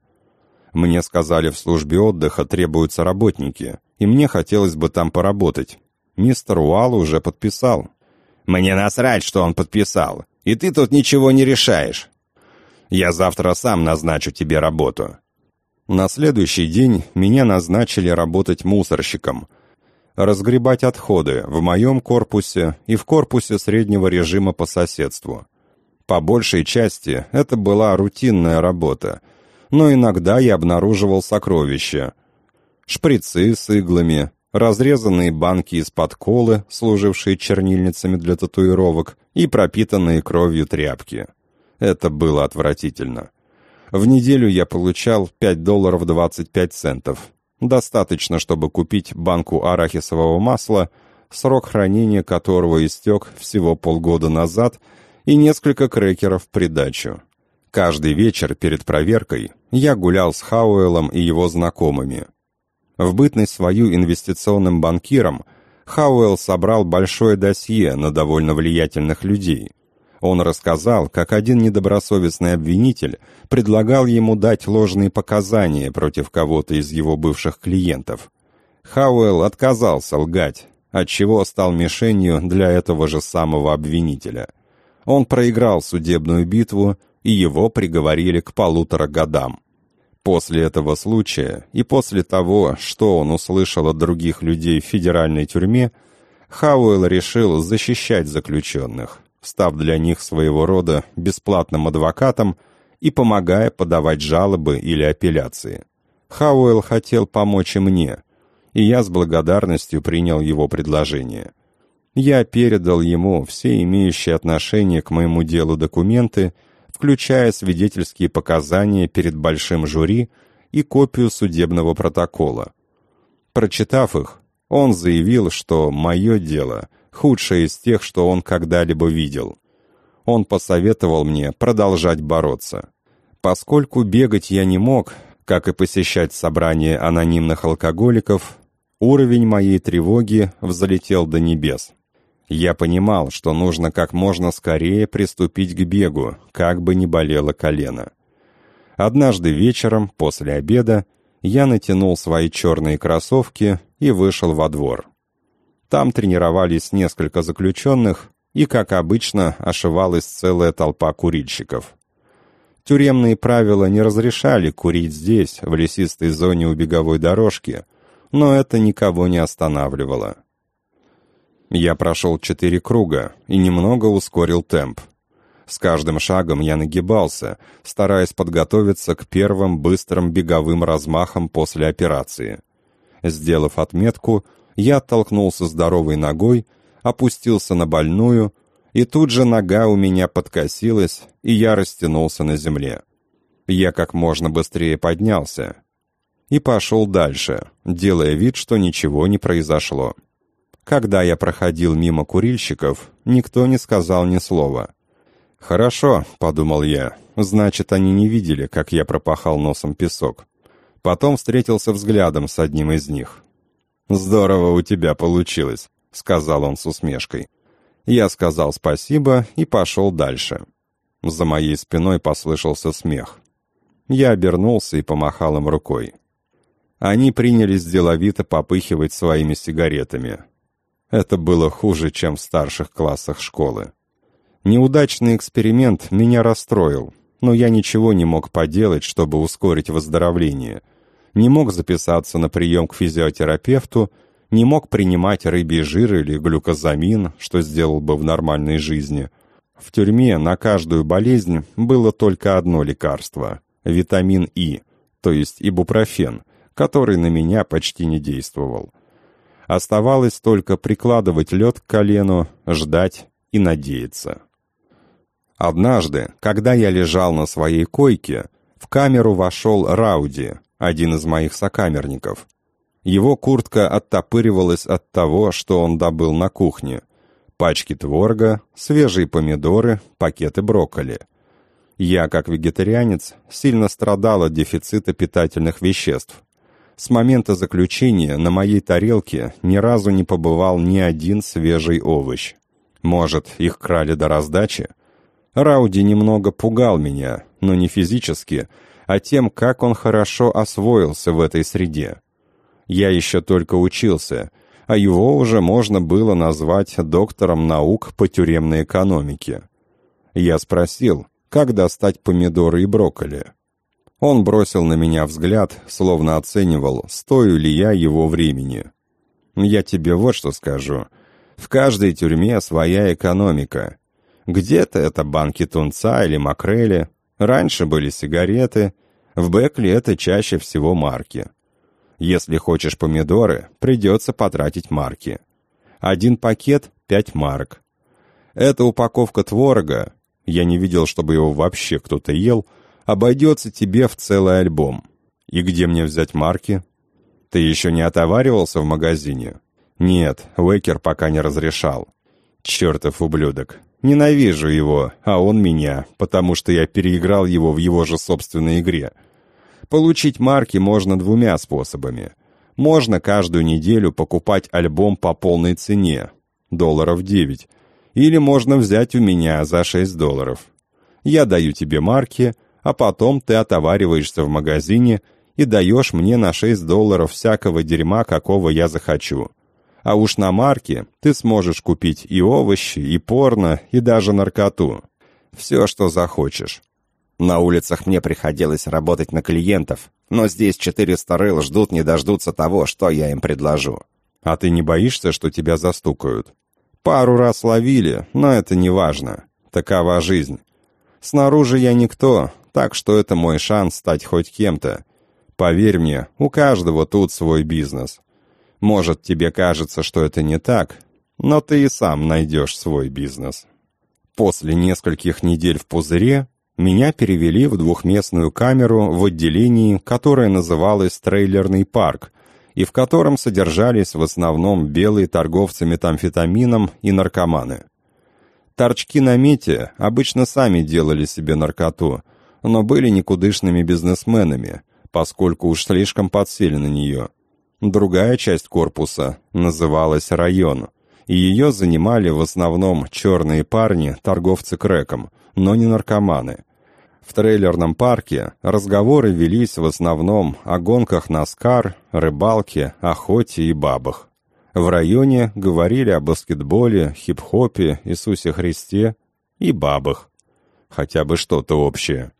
«Мне сказали, в службе отдыха требуются работники, и мне хотелось бы там поработать. Мистер Уалл уже подписал». «Мне насрать, что он подписал, и ты тут ничего не решаешь. Я завтра сам назначу тебе работу». На следующий день меня назначили работать мусорщиком. разгребать отходы в моем корпусе и в корпусе среднего режима по соседству. По большей части это была рутинная работа, но иногда я обнаруживал сокровища. Шприцы с иглами, разрезанные банки из-под колы, служившие чернильницами для татуировок, и пропитанные кровью тряпки. Это было отвратительно. В неделю я получал 5 долларов 25 центов. Достаточно, чтобы купить банку арахисового масла, срок хранения которого истек всего полгода назад, и несколько крекеров в придачу. Каждый вечер перед проверкой я гулял с Хауэллом и его знакомыми. В бытность свою инвестиционным банкиром Хауэлл собрал большое досье на довольно влиятельных людей. Он рассказал, как один недобросовестный обвинитель предлагал ему дать ложные показания против кого-то из его бывших клиентов. Хауэлл отказался лгать, отчего стал мишенью для этого же самого обвинителя. Он проиграл судебную битву, и его приговорили к полутора годам. После этого случая и после того, что он услышал от других людей в федеральной тюрьме, Хауэлл решил защищать заключенных, став для них своего рода бесплатным адвокатом и помогая подавать жалобы или апелляции. Хауэлл хотел помочь и мне, и я с благодарностью принял его предложение. Я передал ему все имеющие отношение к моему делу документы включая свидетельские показания перед большим жюри и копию судебного протокола. Прочитав их, он заявил, что мое дело худшее из тех, что он когда-либо видел. Он посоветовал мне продолжать бороться. Поскольку бегать я не мог, как и посещать собрания анонимных алкоголиков, уровень моей тревоги взлетел до небес. Я понимал, что нужно как можно скорее приступить к бегу, как бы ни болело колено. Однажды вечером, после обеда, я натянул свои черные кроссовки и вышел во двор. Там тренировались несколько заключенных, и, как обычно, ошивалась целая толпа курильщиков. Тюремные правила не разрешали курить здесь, в лесистой зоне у беговой дорожки, но это никого не останавливало. Я прошел четыре круга и немного ускорил темп. С каждым шагом я нагибался, стараясь подготовиться к первым быстрым беговым размахам после операции. Сделав отметку, я оттолкнулся здоровой ногой, опустился на больную, и тут же нога у меня подкосилась, и я растянулся на земле. Я как можно быстрее поднялся и пошел дальше, делая вид, что ничего не произошло. Когда я проходил мимо курильщиков, никто не сказал ни слова. «Хорошо», — подумал я, — «значит, они не видели, как я пропахал носом песок». Потом встретился взглядом с одним из них. «Здорово у тебя получилось», — сказал он с усмешкой. Я сказал спасибо и пошел дальше. За моей спиной послышался смех. Я обернулся и помахал им рукой. Они принялись деловито попыхивать своими сигаретами. Это было хуже, чем в старших классах школы. Неудачный эксперимент меня расстроил, но я ничего не мог поделать, чтобы ускорить выздоровление. Не мог записаться на прием к физиотерапевту, не мог принимать рыбий жир или глюкозамин, что сделал бы в нормальной жизни. В тюрьме на каждую болезнь было только одно лекарство – витамин И, то есть ибупрофен, который на меня почти не действовал. Оставалось только прикладывать лед к колену, ждать и надеяться. Однажды, когда я лежал на своей койке, в камеру вошел Рауди, один из моих сокамерников. Его куртка оттопыривалась от того, что он добыл на кухне. Пачки творога, свежие помидоры, пакеты брокколи. Я, как вегетарианец, сильно страдал от дефицита питательных веществ, с момента заключения на моей тарелке ни разу не побывал ни один свежий овощ. Может, их крали до раздачи? Рауди немного пугал меня, но не физически, а тем, как он хорошо освоился в этой среде. Я еще только учился, а его уже можно было назвать доктором наук по тюремной экономике. Я спросил, как достать помидоры и брокколи. Он бросил на меня взгляд, словно оценивал, стою ли я его времени. Я тебе вот что скажу. В каждой тюрьме своя экономика. Где-то это банки тунца или макрели. Раньше были сигареты. В Бекли это чаще всего марки. Если хочешь помидоры, придется потратить марки. Один пакет — пять марок. Эта упаковка творога, я не видел, чтобы его вообще кто-то ел, обойдется тебе в целый альбом. И где мне взять марки? Ты еще не отоваривался в магазине? Нет, Уэкер пока не разрешал. Чертов ублюдок. Ненавижу его, а он меня, потому что я переиграл его в его же собственной игре. Получить марки можно двумя способами. Можно каждую неделю покупать альбом по полной цене, долларов 9, или можно взять у меня за 6 долларов. Я даю тебе марки, а потом ты отовариваешься в магазине и даешь мне на 6 долларов всякого дерьма, какого я захочу. А уж на марке ты сможешь купить и овощи, и порно, и даже наркоту. Все, что захочешь. На улицах мне приходилось работать на клиентов, но здесь четыре старыл ждут не дождутся того, что я им предложу. А ты не боишься, что тебя застукают? Пару раз ловили, но это не важно. Такова жизнь. Снаружи я никто, так что это мой шанс стать хоть кем-то. Поверь мне, у каждого тут свой бизнес. Может, тебе кажется, что это не так, но ты и сам найдешь свой бизнес. После нескольких недель в пузыре меня перевели в двухместную камеру в отделении, которое называлось «трейлерный парк», и в котором содержались в основном белые торговцы метамфетамином и наркоманы. Торчки на мете обычно сами делали себе наркоту, но были никудышными бизнесменами, поскольку уж слишком подсели на нее. Другая часть корпуса называлась «район», и ее занимали в основном черные парни, торговцы крэком, но не наркоманы. В трейлерном парке разговоры велись в основном о гонках на скар, рыбалке, охоте и бабах. В районе говорили о баскетболе, хип-хопе, Иисусе Христе и бабах. Хотя бы что-то общее.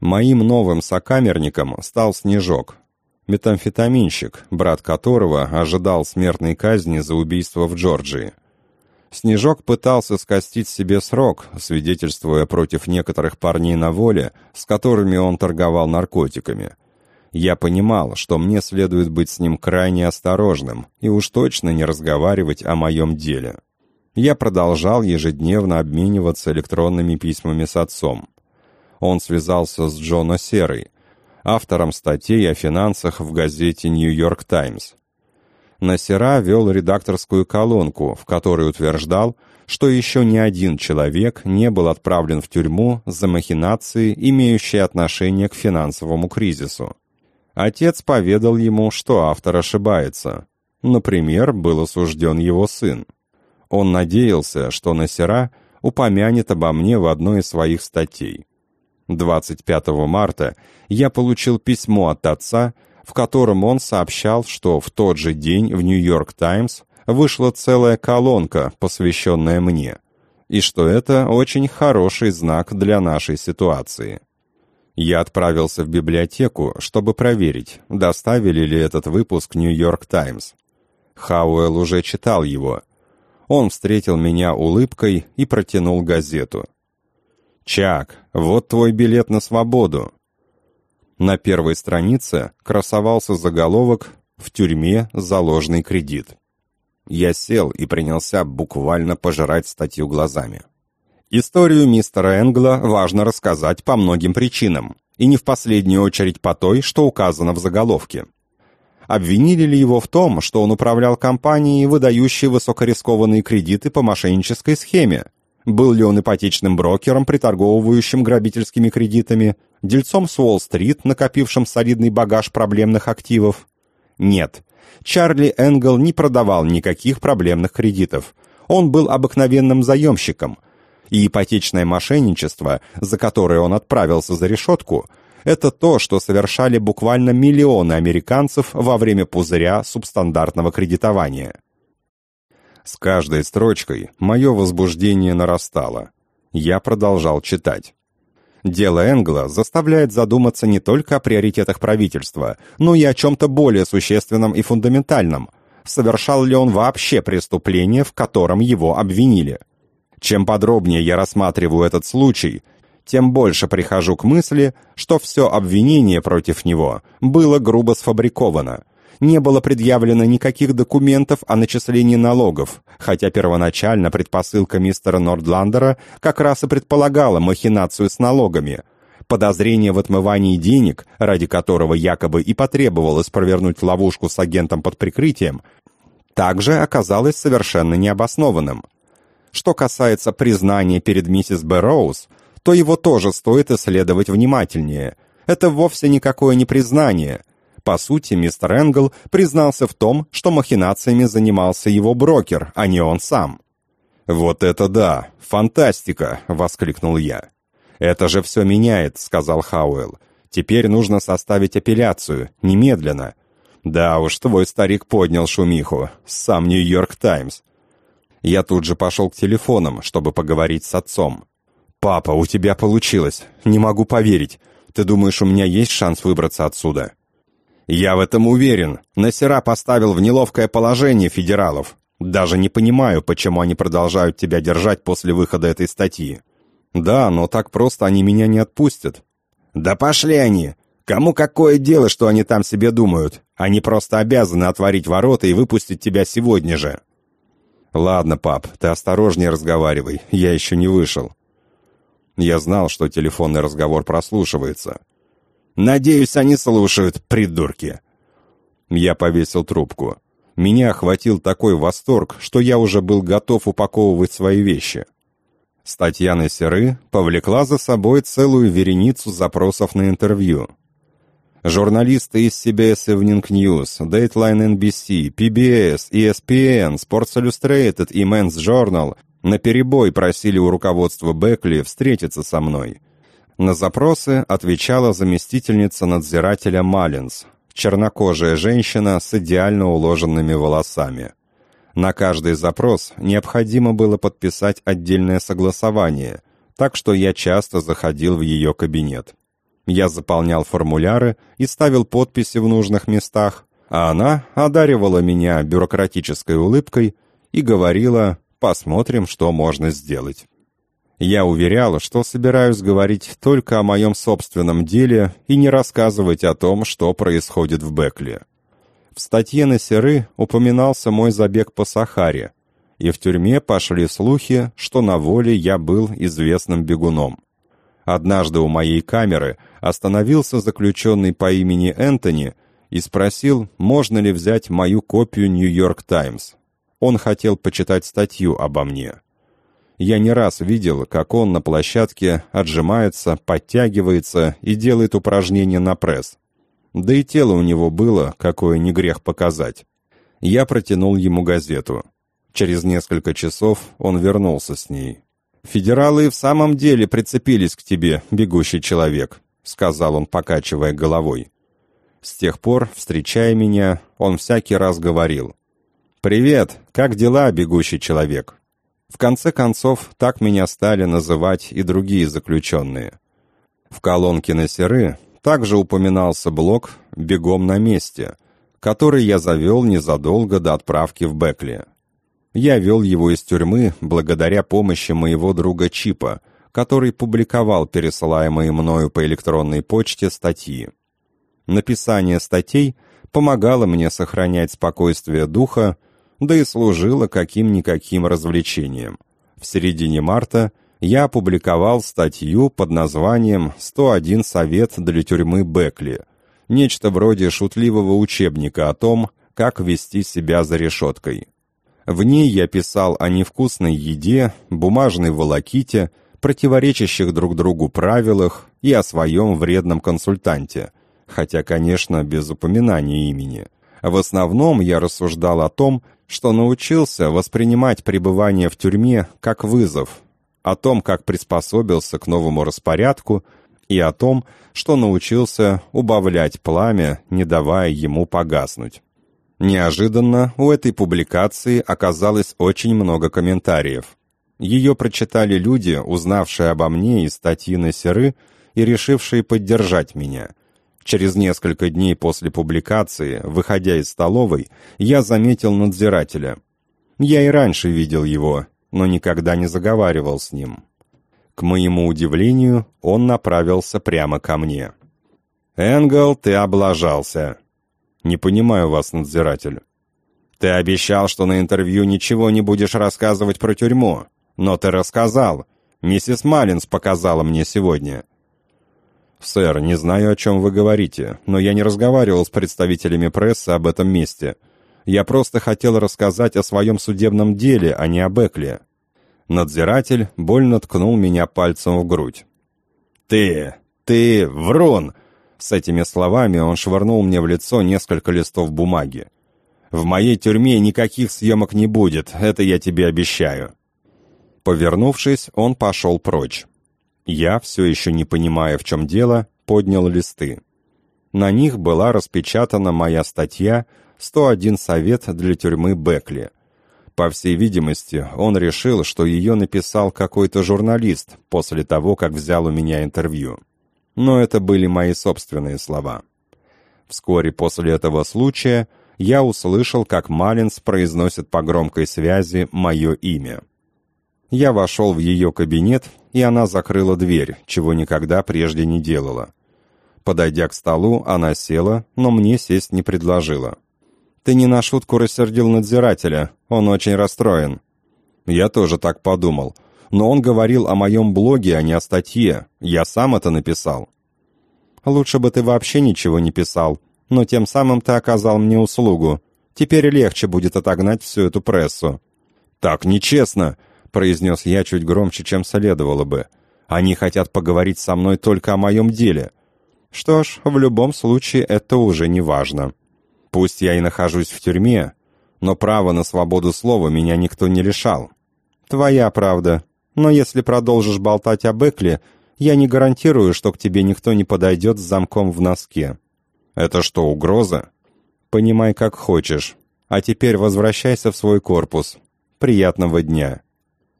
Моим новым сокамерником стал Снежок, метамфетаминщик, брат которого ожидал смертной казни за убийство в Джорджии. Снежок пытался скостить себе срок, свидетельствуя против некоторых парней на воле, с которыми он торговал наркотиками. Я понимал, что мне следует быть с ним крайне осторожным и уж точно не разговаривать о моем деле. Я продолжал ежедневно обмениваться электронными письмами с отцом. Он связался с Джоно Серой, автором статей о финансах в газете «Нью-Йорк Таймс». Насера вел редакторскую колонку, в которой утверждал, что еще ни один человек не был отправлен в тюрьму за махинации, имеющие отношение к финансовому кризису. Отец поведал ему, что автор ошибается. Например, был осужден его сын. Он надеялся, что Насера упомянет обо мне в одной из своих статей. 25 марта я получил письмо от отца, в котором он сообщал, что в тот же день в «Нью-Йорк Таймс» вышла целая колонка, посвященная мне, и что это очень хороший знак для нашей ситуации. Я отправился в библиотеку, чтобы проверить, доставили ли этот выпуск «Нью-Йорк Таймс». Хауэлл уже читал его. Он встретил меня улыбкой и протянул газету. «Чак, вот твой билет на свободу. На первой странице красовался заголовок «В тюрьме за ложный кредит». Я сел и принялся буквально пожирать статью глазами. Историю мистера Энгла важно рассказать по многим причинам, и не в последнюю очередь по той, что указано в заголовке. Обвинили ли его в том, что он управлял компанией, выдающей высокорискованные кредиты по мошеннической схеме, был ли он ипотечным брокером, приторговывающим грабительскими кредитами, дельцом с Уолл-стрит, накопившим солидный багаж проблемных активов? Нет. Чарли Энгел не продавал никаких проблемных кредитов. Он был обыкновенным заемщиком. И ипотечное мошенничество, за которое он отправился за решетку, это то, что совершали буквально миллионы американцев во время пузыря субстандартного кредитования. С каждой строчкой мое возбуждение нарастало. Я продолжал читать. Дело Энгла заставляет задуматься не только о приоритетах правительства, но и о чем-то более существенном и фундаментальном, совершал ли он вообще преступление, в котором его обвинили. Чем подробнее я рассматриваю этот случай, тем больше прихожу к мысли, что все обвинение против него было грубо сфабриковано. Не было предъявлено никаких документов о начислении налогов, хотя первоначально предпосылка мистера Нордландера как раз и предполагала махинацию с налогами. Подозрение в отмывании денег, ради которого якобы и потребовалось провернуть ловушку с агентом под прикрытием, также оказалось совершенно необоснованным. Что касается признания перед миссис Бэрроуз, то его тоже стоит исследовать внимательнее. Это вовсе никакое не признание. По сути, мистер Энгл признался в том, что махинациями занимался его брокер, а не он сам. «Вот это да! Фантастика!» — воскликнул я. «Это же все меняет», — сказал Хауэлл. «Теперь нужно составить апелляцию, немедленно». «Да уж, твой старик поднял шумиху. Сам Нью-Йорк Таймс». Я тут же пошел к телефонам, чтобы поговорить с отцом. «Папа, у тебя получилось. Не могу поверить. Ты думаешь, у меня есть шанс выбраться отсюда?» «Я в этом уверен. Насера поставил в неловкое положение федералов. Даже не понимаю, почему они продолжают тебя держать после выхода этой статьи». «Да, но так просто они меня не отпустят». «Да пошли они! Кому какое дело, что они там себе думают? Они просто обязаны отворить ворота и выпустить тебя сегодня же». «Ладно, пап, ты осторожнее разговаривай, я еще не вышел». Я знал, что телефонный разговор прослушивается. «Надеюсь, они слушают, придурки!» Я повесил трубку. Меня охватил такой восторг, что я уже был готов упаковывать свои вещи. Статья на Серы повлекла за собой целую вереницу запросов на интервью. Журналисты из CBS Evening News, Dateline NBC, PBS, ESPN, Sports Illustrated и Men's Journal наперебой просили у руководства Бекли встретиться со мной. На запросы отвечала заместительница надзирателя Маллинс, чернокожая женщина с идеально уложенными волосами. На каждый запрос необходимо было подписать отдельное согласование, так что я часто заходил в ее кабинет. Я заполнял формуляры и ставил подписи в нужных местах, а она одаривала меня бюрократической улыбкой и говорила Посмотрим, что можно сделать. Я уверял, что собираюсь говорить только о моем собственном деле и не рассказывать о том, что происходит в Бекли. В статье на Серы упоминался мой забег по Сахаре, и в тюрьме пошли слухи, что на воле я был известным бегуном. Однажды у моей камеры остановился заключенный по имени Энтони и спросил, можно ли взять мою копию «Нью-Йорк Таймс». Он хотел почитать статью обо мне. Я не раз видел, как он на площадке отжимается, подтягивается и делает упражнения на пресс. Да и тело у него было, какое не грех показать. Я протянул ему газету. Через несколько часов он вернулся с ней. «Федералы в самом деле прицепились к тебе, бегущий человек», — сказал он, покачивая головой. С тех пор, встречая меня, он всякий раз говорил — «Привет! Как дела, бегущий человек?» В конце концов, так меня стали называть и другие заключенные. В колонке на серы также упоминался блог «Бегом на месте», который я завел незадолго до отправки в Бекли. Я вел его из тюрьмы благодаря помощи моего друга Чипа, который публиковал пересылаемые мною по электронной почте статьи. Написание статей помогало мне сохранять спокойствие духа да и служило каким-никаким развлечением. В середине марта я опубликовал статью под названием «101 совет для тюрьмы Бекли», нечто вроде шутливого учебника о том, как вести себя за решеткой. В ней я писал о невкусной еде, бумажной волоките, противоречащих друг другу правилах и о своем вредном консультанте, хотя, конечно, без упоминания имени. В основном я рассуждал о том, что научился воспринимать пребывание в тюрьме как вызов, о том, как приспособился к новому распорядку, и о том, что научился убавлять пламя, не давая ему погаснуть. Неожиданно у этой публикации оказалось очень много комментариев. Ее прочитали люди, узнавшие обо мне из статьи на Серы и решившие поддержать меня. Через несколько дней после публикации, выходя из столовой, я заметил надзирателя. Я и раньше видел его, но никогда не заговаривал с ним. К моему удивлению, он направился прямо ко мне. «Энгел, ты облажался». «Не понимаю вас, надзиратель». «Ты обещал, что на интервью ничего не будешь рассказывать про тюрьму, но ты рассказал. Миссис Маллинс показала мне сегодня». «Сэр, не знаю, о чем вы говорите, но я не разговаривал с представителями прессы об этом месте. Я просто хотел рассказать о своем судебном деле, а не о Бекле». Надзиратель больно ткнул меня пальцем в грудь. «Ты! Ты! Врун!» С этими словами он швырнул мне в лицо несколько листов бумаги. «В моей тюрьме никаких съемок не будет, это я тебе обещаю». Повернувшись, он пошел прочь. Я, все еще не понимая, в чем дело, поднял листы. На них была распечатана моя статья «101 совет для тюрьмы Бекли». По всей видимости, он решил, что ее написал какой-то журналист после того, как взял у меня интервью. Но это были мои собственные слова. Вскоре после этого случая я услышал, как Малинс произносит по громкой связи мое имя. Я вошел в ее кабинет, и она закрыла дверь, чего никогда прежде не делала. Подойдя к столу, она села, но мне сесть не предложила. «Ты не на шутку рассердил надзирателя, он очень расстроен». Я тоже так подумал, но он говорил о моем блоге, а не о статье. Я сам это написал. «Лучше бы ты вообще ничего не писал, но тем самым ты оказал мне услугу. Теперь легче будет отогнать всю эту прессу». «Так нечестно!» Произнес я чуть громче, чем следовало бы. «Они хотят поговорить со мной только о моем деле». Что ж, в любом случае это уже не важно. Пусть я и нахожусь в тюрьме, но право на свободу слова меня никто не лишал. Твоя правда. Но если продолжишь болтать об Экле, я не гарантирую, что к тебе никто не подойдет с замком в носке. Это что, угроза? Понимай, как хочешь. А теперь возвращайся в свой корпус. Приятного дня.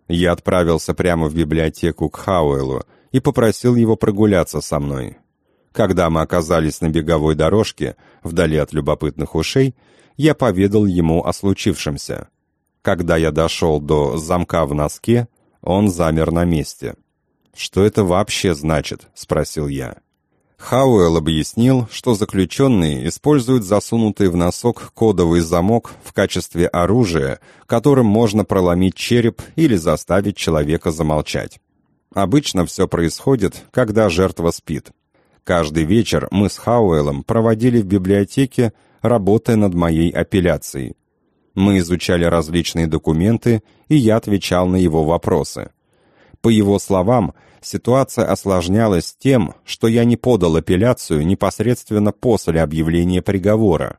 Я отправился прямо в библиотеку к Хауэлу и попросил его прогуляться со мной. Когда мы оказались на беговой дорожке, вдали от любопытных ушей, я поведал ему о случившемся. Когда я дошел до замка в носке, он замер на месте. «Что это вообще значит?» — спросил я. Хауэлл объяснил, что заключенные используют засунутый в носок кодовый замок в качестве оружия, которым можно проломить череп или заставить человека замолчать. Обычно все происходит, когда жертва спит. Каждый вечер мы с Хауэллом проводили в библиотеке, работая над моей апелляцией. Мы изучали различные документы, и я отвечал на его вопросы. По его словам, ситуация осложнялась тем, что я не подал апелляцию непосредственно после объявления приговора.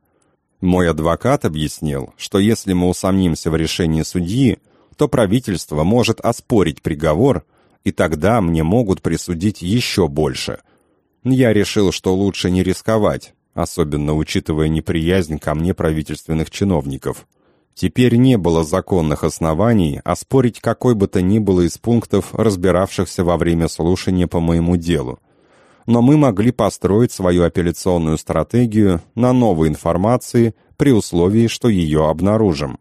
Мой адвокат объяснил, что если мы усомнимся в решении судьи, то правительство может оспорить приговор, и тогда мне могут присудить еще больше. Я решил, что лучше не рисковать, особенно учитывая неприязнь ко мне правительственных чиновников. Теперь не было законных оснований оспорить какой бы то ни было из пунктов, разбиравшихся во время слушания по моему делу. Но мы могли построить свою апелляционную стратегию на новой информации при условии, что ее обнаружим.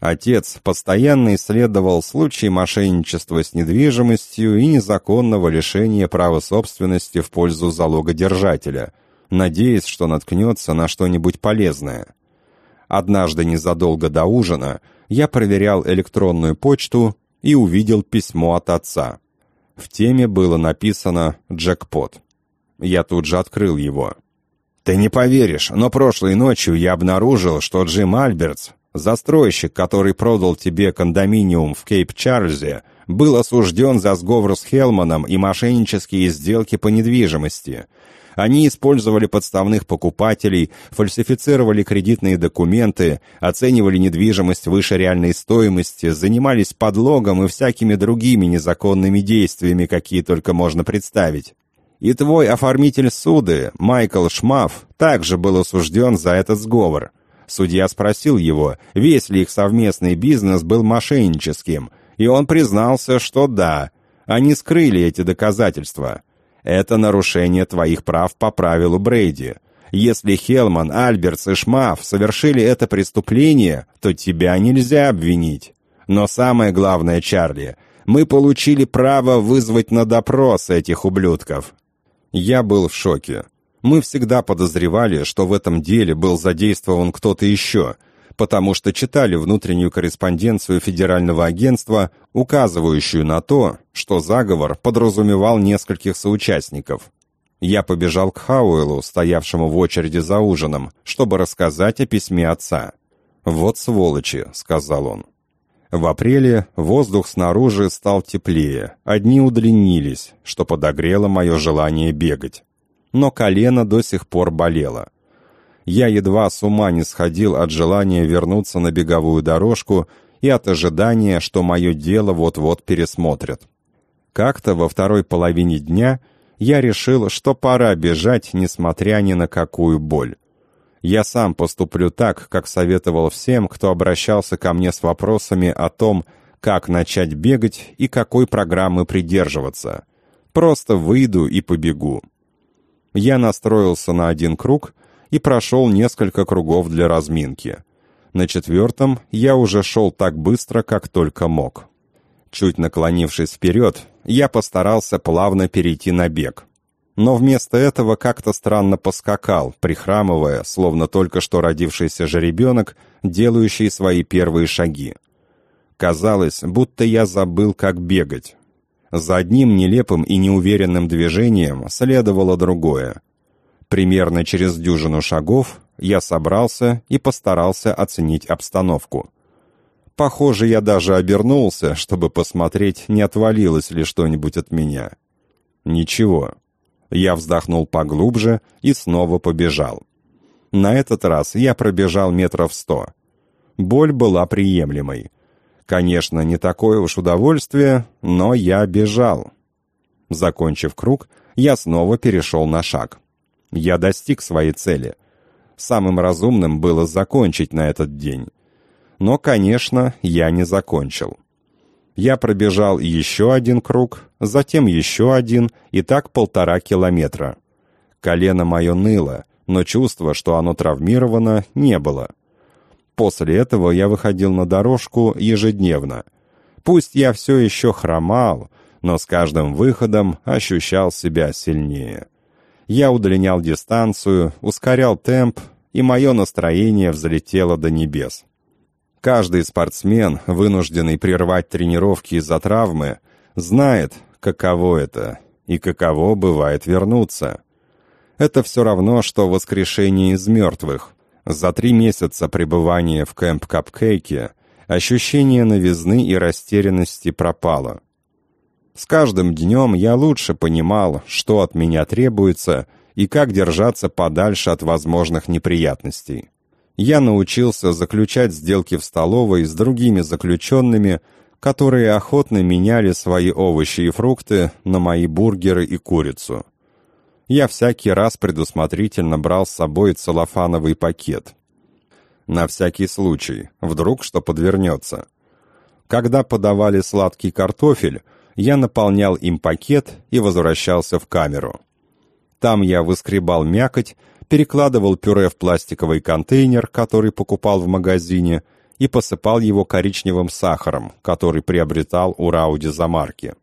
Отец постоянно исследовал случаи мошенничества с недвижимостью и незаконного лишения права собственности в пользу залогодержателя, надеясь, что наткнется на что-нибудь полезное. Однажды незадолго до ужина я проверял электронную почту и увидел письмо от отца. В теме было написано «Джекпот». Я тут же открыл его. «Ты не поверишь, но прошлой ночью я обнаружил, что Джим Альбертс, застройщик, который продал тебе кондоминиум в Кейп-Чарльзе, был осужден за сговор с Хелманом и мошеннические сделки по недвижимости. Они использовали подставных покупателей, фальсифицировали кредитные документы, оценивали недвижимость выше реальной стоимости, занимались подлогом и всякими другими незаконными действиями, какие только можно представить. И твой оформитель суды, Майкл Шмаф, также был осужден за этот сговор. Судья спросил его, весь ли их совместный бизнес был мошенническим, и он признался, что да, они скрыли эти доказательства. Это нарушение твоих прав по правилу Брейди. Если Хелман, Альбертс и Шмаф совершили это преступление, то тебя нельзя обвинить. Но самое главное, Чарли, мы получили право вызвать на допрос этих ублюдков». Я был в шоке. Мы всегда подозревали, что в этом деле был задействован кто-то еще, потому что читали внутреннюю корреспонденцию Федерального агентства, указывающую на то, что заговор подразумевал нескольких соучастников. Я побежал к Хауэлу, стоявшему в очереди за ужином, чтобы рассказать о письме отца. «Вот сволочи», — сказал он. В апреле воздух снаружи стал теплее, одни удлинились, что подогрело мое желание бегать. Но колено до сих пор болело. Я едва с ума не сходил от желания вернуться на беговую дорожку и от ожидания, что мое дело вот-вот пересмотрят. Как-то во второй половине дня я решил, что пора бежать, несмотря ни на какую боль. Я сам поступлю так, как советовал всем, кто обращался ко мне с вопросами о том, как начать бегать и какой программы придерживаться. Просто выйду и побегу. Я настроился на один круг и прошел несколько кругов для разминки. На четвертом я уже шел так быстро, как только мог. Чуть наклонившись вперед, я постарался плавно перейти на бег но вместо этого как-то странно поскакал, прихрамывая, словно только что родившийся жеребенок, делающий свои первые шаги. Казалось, будто я забыл, как бегать. За одним нелепым и неуверенным движением следовало другое. Примерно через дюжину шагов я собрался и постарался оценить обстановку. Похоже, я даже обернулся, чтобы посмотреть, не отвалилось ли что-нибудь от меня. Ничего. Я вздохнул поглубже и снова побежал. На этот раз я пробежал метров сто. Боль была приемлемой. Конечно, не такое уж удовольствие, но я бежал. Закончив круг, я снова перешел на шаг. Я достиг своей цели. Самым разумным было закончить на этот день. Но, конечно, я не закончил. Я пробежал еще один круг, затем еще один, и так полтора километра. Колено мое ныло, но чувства, что оно травмировано, не было. После этого я выходил на дорожку ежедневно. Пусть я все еще хромал, но с каждым выходом ощущал себя сильнее. Я удлинял дистанцию, ускорял темп, и мое настроение взлетело до небес. Каждый спортсмен, вынужденный прервать тренировки из-за травмы, знает, каково это и каково бывает вернуться. Это все равно, что воскрешение из мертвых. За три месяца пребывания в Кэмп Капкейке ощущение новизны и растерянности пропало. С каждым днем я лучше понимал, что от меня требуется и как держаться подальше от возможных неприятностей я научился заключать сделки в столовой с другими заключенными, которые охотно меняли свои овощи и фрукты на мои бургеры и курицу. Я всякий раз предусмотрительно брал с собой целлофановый пакет. На всякий случай, вдруг что подвернется. Когда подавали сладкий картофель, я наполнял им пакет и возвращался в камеру. Там я выскребал мякоть перекладывал пюре в пластиковый контейнер, который покупал в магазине, и посыпал его коричневым сахаром, который приобретал у Рауди за марки.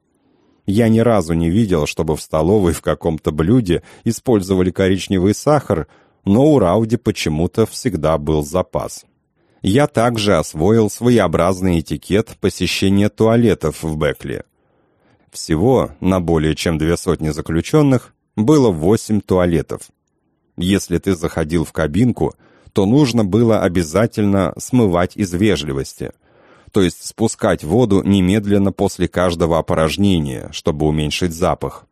Я ни разу не видел, чтобы в столовой в каком-то блюде использовали коричневый сахар, но у Рауди почему-то всегда был запас. Я также освоил своеобразный этикет посещения туалетов в Бекли. Всего на более чем две сотни заключенных было восемь туалетов – если ты заходил в кабинку, то нужно было обязательно смывать из вежливости, то есть спускать воду немедленно после каждого опорожнения, чтобы уменьшить запах.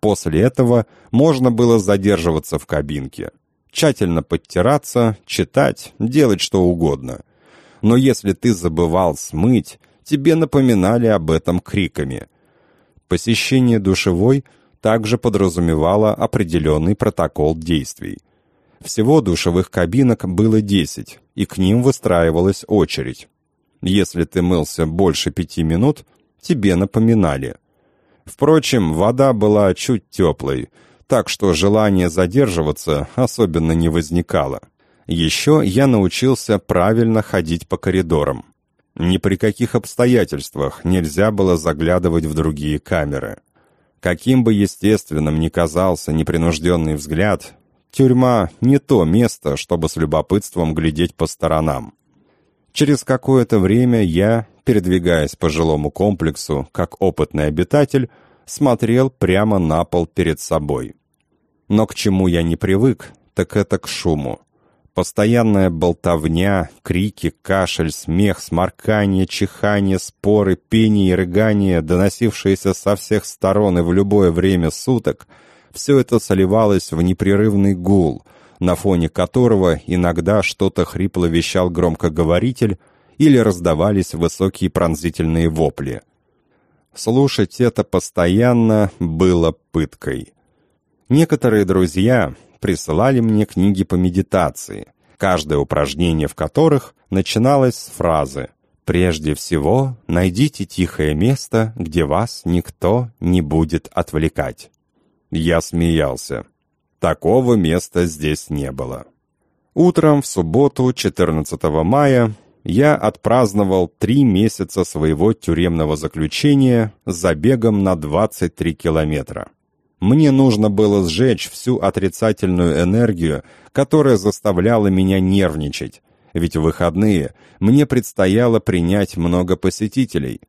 После этого можно было задерживаться в кабинке, тщательно подтираться, читать, делать что угодно. Но если ты забывал смыть, тебе напоминали об этом криками. Посещение душевой – также подразумевала определенный протокол действий. Всего душевых кабинок было 10, и к ним выстраивалась очередь. Если ты мылся больше пяти минут, тебе напоминали. Впрочем, вода была чуть теплой, так что желание задерживаться особенно не возникало. Еще я научился правильно ходить по коридорам. Ни при каких обстоятельствах нельзя было заглядывать в другие камеры. Каким бы естественным ни казался непринужденный взгляд, тюрьма — не то место, чтобы с любопытством глядеть по сторонам. Через какое-то время я, передвигаясь по жилому комплексу, как опытный обитатель, смотрел прямо на пол перед собой. Но к чему я не привык, так это к шуму. Постоянная болтовня, крики, кашель, смех, сморкание, чихание, споры, пение и рыгание, доносившиеся со всех сторон и в любое время суток, все это соливалось в непрерывный гул, на фоне которого иногда что-то хрипло вещал громкоговоритель или раздавались высокие пронзительные вопли. Слушать это постоянно было пыткой. Некоторые друзья, присылали мне книги по медитации, каждое упражнение в которых начиналось с фразы «Прежде всего, найдите тихое место, где вас никто не будет отвлекать». Я смеялся. Такого места здесь не было. Утром в субботу, 14 мая, я отпраздновал три месяца своего тюремного заключения забегом на 23 километра. Мне нужно было сжечь всю отрицательную энергию, которая заставляла меня нервничать, ведь в выходные мне предстояло принять много посетителей.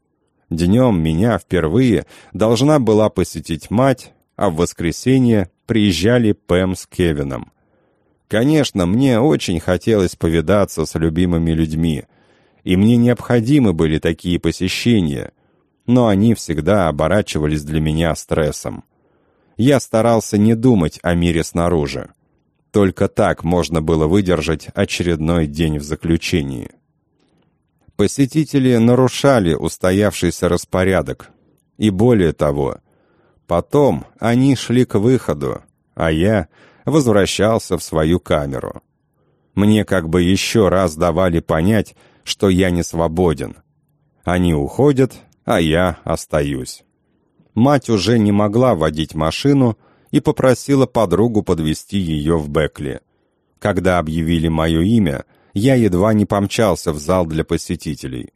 Днем меня впервые должна была посетить мать, а в воскресенье приезжали Пэм с Кевином. Конечно, мне очень хотелось повидаться с любимыми людьми, и мне необходимы были такие посещения, но они всегда оборачивались для меня стрессом я старался не думать о мире снаружи. Только так можно было выдержать очередной день в заключении. Посетители нарушали устоявшийся распорядок. И более того, потом они шли к выходу, а я возвращался в свою камеру. Мне как бы еще раз давали понять, что я не свободен. Они уходят, а я остаюсь мать уже не могла водить машину и попросила подругу подвести ее в Бекли. Когда объявили мое имя, я едва не помчался в зал для посетителей.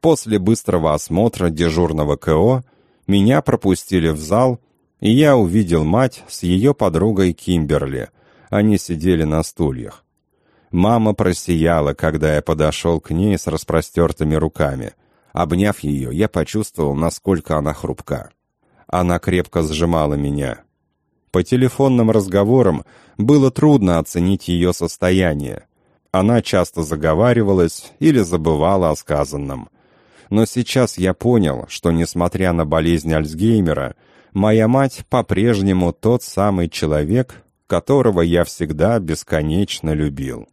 После быстрого осмотра дежурного КО меня пропустили в зал, и я увидел мать с ее подругой Кимберли. Они сидели на стульях. Мама просияла, когда я подошел к ней с распростертыми руками. Обняв ее, я почувствовал, насколько она хрупка. Она крепко сжимала меня. По телефонным разговорам было трудно оценить ее состояние. Она часто заговаривалась или забывала о сказанном. Но сейчас я понял, что, несмотря на болезнь Альцгеймера, моя мать по-прежнему тот самый человек, которого я всегда бесконечно любил.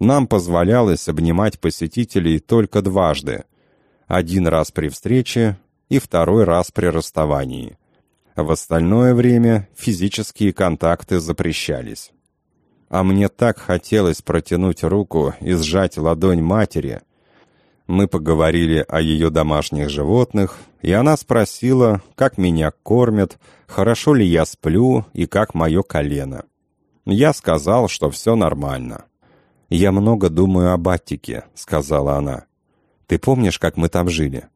Нам позволялось обнимать посетителей только дважды. Один раз при встрече, и второй раз при расставании. В остальное время физические контакты запрещались. А мне так хотелось протянуть руку и сжать ладонь матери. Мы поговорили о ее домашних животных, и она спросила, как меня кормят, хорошо ли я сплю и как мое колено. Я сказал, что все нормально. «Я много думаю об Аттике», — сказала она. «Ты помнишь, как мы там жили?»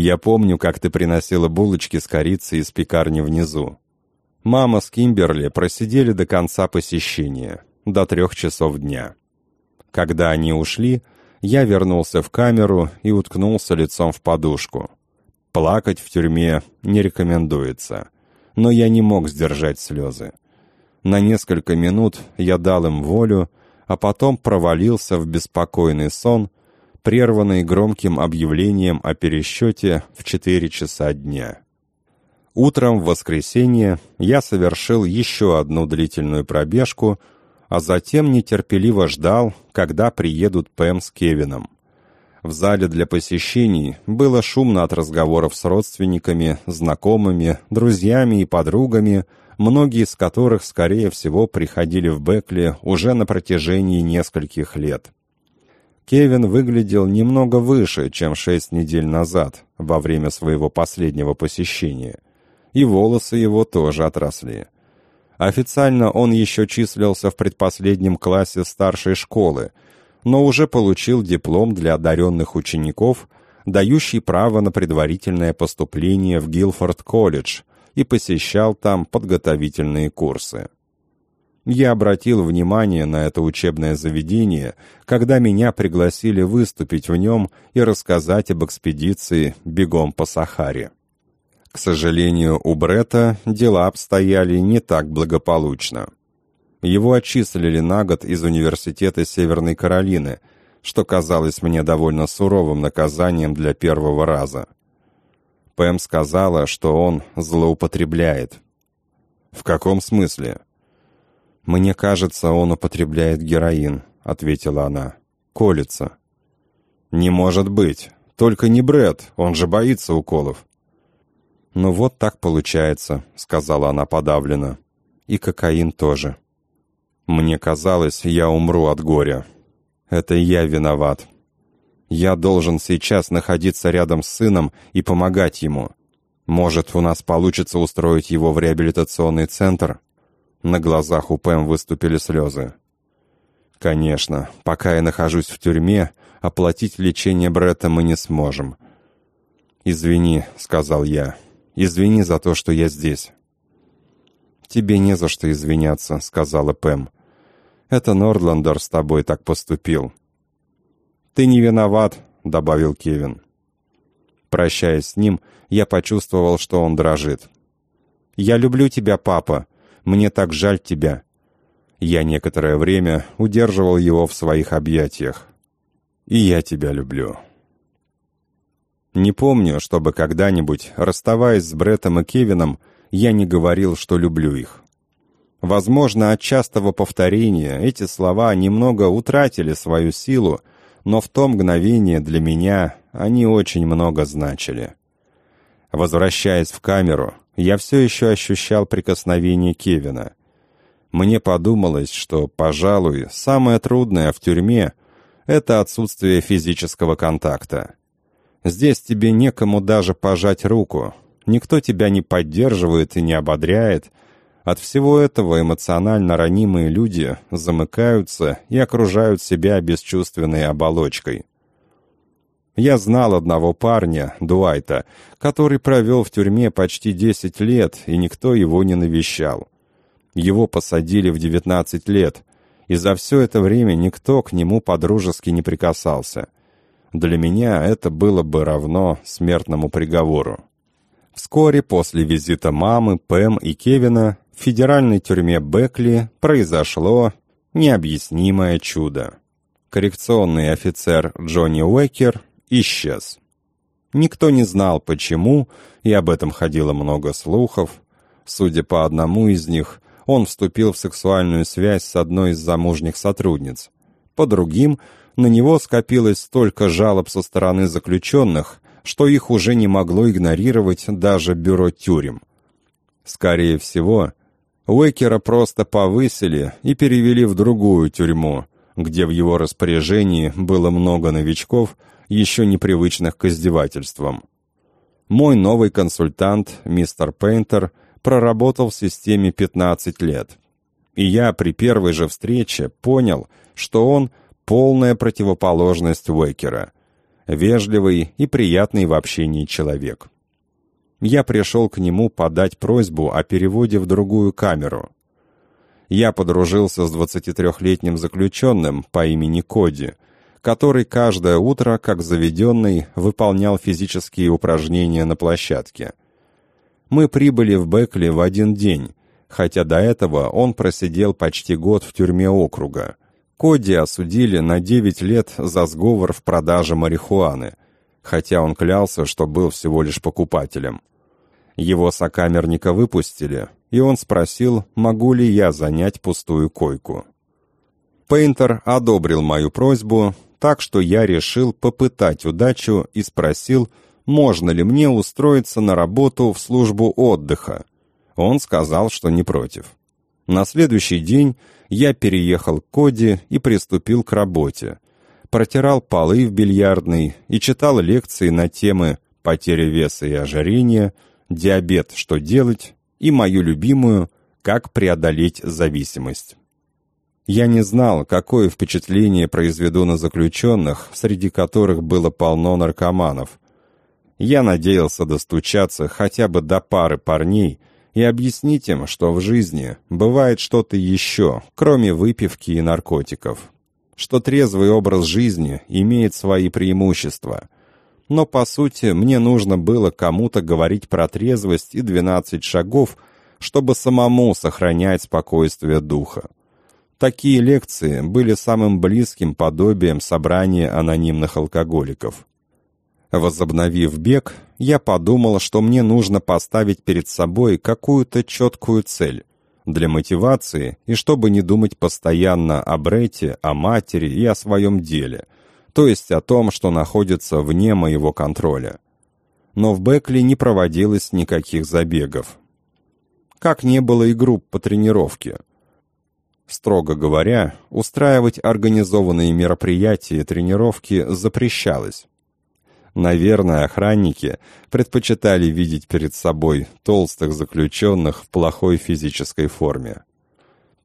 Я помню, как ты приносила булочки с корицей из пекарни внизу. Мама с Кимберли просидели до конца посещения, до трех часов дня. Когда они ушли, я вернулся в камеру и уткнулся лицом в подушку. Плакать в тюрьме не рекомендуется, но я не мог сдержать слезы. На несколько минут я дал им волю, а потом провалился в беспокойный сон, прерванный громким объявлением о пересчете в 4 часа дня. Утром в воскресенье я совершил еще одну длительную пробежку, а затем нетерпеливо ждал, когда приедут Пэм с Кевином. В зале для посещений было шумно от разговоров с родственниками, знакомыми, друзьями и подругами, многие из которых, скорее всего, приходили в Бекли уже на протяжении нескольких лет. Кевин выглядел немного выше, чем шесть недель назад, во время своего последнего посещения. и волосы его тоже отросли. Официально он еще числился в предпоследнем классе старшей школы, но уже получил диплом для одаренных учеников, дающий право на предварительное поступление в Гилфорд-колледж, и посещал там подготовительные курсы. Я обратил внимание на это учебное заведение, когда меня пригласили выступить в нем и рассказать об экспедиции «Бегом по Сахаре». К сожалению, у Брета дела обстояли не так благополучно. Его отчислили на год из Университета Северной Каролины, что казалось мне довольно суровым наказанием для первого раза. Пэм сказала, что он злоупотребляет. «В каком смысле?» «Мне кажется, он употребляет героин», — ответила она. «Колется». «Не может быть. Только не Брэд, он же боится уколов». «Ну вот так получается», — сказала она подавленно. «И кокаин тоже». «Мне казалось, я умру от горя. Это я виноват. Я должен сейчас находиться рядом с сыном и помогать ему. Может, у нас получится устроить его в реабилитационный центр?» На глазах у Пэм выступили слезы. «Конечно, пока я нахожусь в тюрьме, оплатить лечение Бретта мы не сможем». «Извини», — сказал я. «Извини за то, что я здесь». «Тебе не за что извиняться», — сказала Пэм. «Это Нордландер с тобой так поступил». «Ты не виноват», — добавил Кевин. Прощаясь с ним, я почувствовал, что он дрожит. «Я люблю тебя, папа», мне так жаль тебя». Я некоторое время удерживал его в своих объятиях. «И я тебя люблю». Не помню, чтобы когда-нибудь, расставаясь с Бреттом и Кевином, я не говорил, что люблю их. Возможно, от частого повторения эти слова немного утратили свою силу, но в то мгновение для меня они очень много значили. Возвращаясь в камеру, я все еще ощущал прикосновение Кевина. Мне подумалось, что, пожалуй, самое трудное в тюрьме — это отсутствие физического контакта. Здесь тебе некому даже пожать руку, никто тебя не поддерживает и не ободряет. От всего этого эмоционально ранимые люди замыкаются и окружают себя бесчувственной оболочкой. Я знал одного парня, Дуайта, который провел в тюрьме почти 10 лет, и никто его не навещал. Его посадили в 19 лет, и за все это время никто к нему подружески не прикасался. Для меня это было бы равно смертному приговору. Вскоре после визита мамы, Пэм и Кевина в федеральной тюрьме Бекли произошло необъяснимое чудо. Коррекционный офицер Джонни Уэкер исчез. Никто не знал, почему, и об этом ходило много слухов. Судя по одному из них, он вступил в сексуальную связь с одной из замужних сотрудниц. По другим, на него скопилось столько жалоб со стороны заключенных, что их уже не могло игнорировать даже бюро тюрем. Скорее всего, Уэкера просто повысили и перевели в другую тюрьму, где в его распоряжении было много новичков, еще непривычных к издевательствам. Мой новый консультант, мистер Пейнтер, проработал в системе 15 лет. И я при первой же встрече понял, что он полная противоположность Уэкера. Вежливый и приятный в общении человек. Я пришел к нему подать просьбу о переводе в другую камеру. Я подружился с 23-летним заключенным по имени Коди – который каждое утро, как заведенный, выполнял физические упражнения на площадке. Мы прибыли в Бекли в один день, хотя до этого он просидел почти год в тюрьме округа. Коди осудили на 9 лет за сговор в продаже марихуаны, хотя он клялся, что был всего лишь покупателем. Его сокамерника выпустили, и он спросил, могу ли я занять пустую койку. Пейнтер одобрил мою просьбу, так что я решил попытать удачу и спросил, можно ли мне устроиться на работу в службу отдыха. Он сказал, что не против. На следующий день я переехал к Коди и приступил к работе. Протирал полы в бильярдной и читал лекции на темы «Потеря веса и ожирения», «Диабет. Что делать?» и мою любимую «Как преодолеть зависимость». Я не знал, какое впечатление произведу на заключенных, среди которых было полно наркоманов. Я надеялся достучаться хотя бы до пары парней и объяснить им, что в жизни бывает что-то еще, кроме выпивки и наркотиков. Что трезвый образ жизни имеет свои преимущества. Но, по сути, мне нужно было кому-то говорить про трезвость и 12 шагов, чтобы самому сохранять спокойствие духа. Такие лекции были самым близким подобием собрания анонимных алкоголиков. Возобновив бег, я подумал, что мне нужно поставить перед собой какую-то четкую цель для мотивации и чтобы не думать постоянно о Брете, о матери и о своем деле, то есть о том, что находится вне моего контроля. Но в Бекли не проводилось никаких забегов. Как не было и групп по тренировке – Строго говоря, устраивать организованные мероприятия и тренировки запрещалось. Наверное, охранники предпочитали видеть перед собой толстых заключенных в плохой физической форме.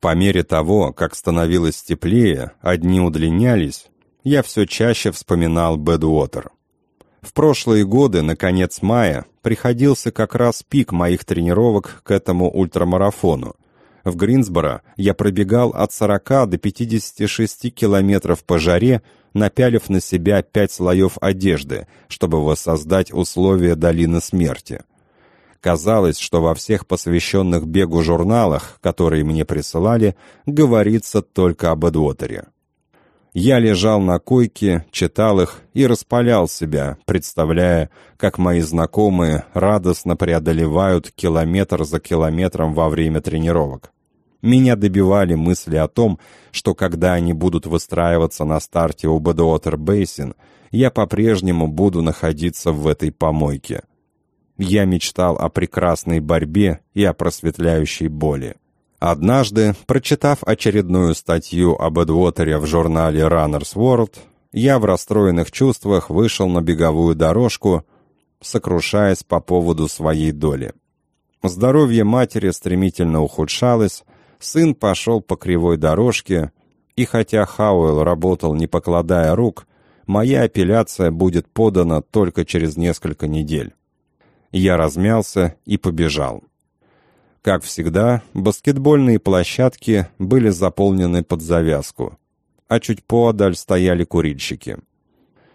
По мере того, как становилось теплее, а дни удлинялись, я все чаще вспоминал Бэдуотер. В прошлые годы, на конец мая, приходился как раз пик моих тренировок к этому ультрамарафону, в Гринсборо я пробегал от 40 до 56 километров по жаре, напялив на себя пять слоев одежды, чтобы воссоздать условия долины смерти. Казалось, что во всех посвященных бегу журналах, которые мне присылали, говорится только об Эдуотере. Я лежал на койке, читал их и распалял себя, представляя, как мои знакомые радостно преодолевают километр за километром во время тренировок. Меня добивали мысли о том, что когда они будут выстраиваться на старте у Бэдуотер Бейсин, я по-прежнему буду находиться в этой помойке. Я мечтал о прекрасной борьбе и о просветляющей боли. Однажды, прочитав очередную статью об Эдвотере в журнале Runner's World, я в расстроенных чувствах вышел на беговую дорожку, сокрушаясь по поводу своей доли. Здоровье матери стремительно ухудшалось, Сын пошел по кривой дорожке, и хотя Хауэлл работал не покладая рук, моя апелляция будет подана только через несколько недель. Я размялся и побежал. Как всегда, баскетбольные площадки были заполнены под завязку, а чуть поодаль стояли курильщики.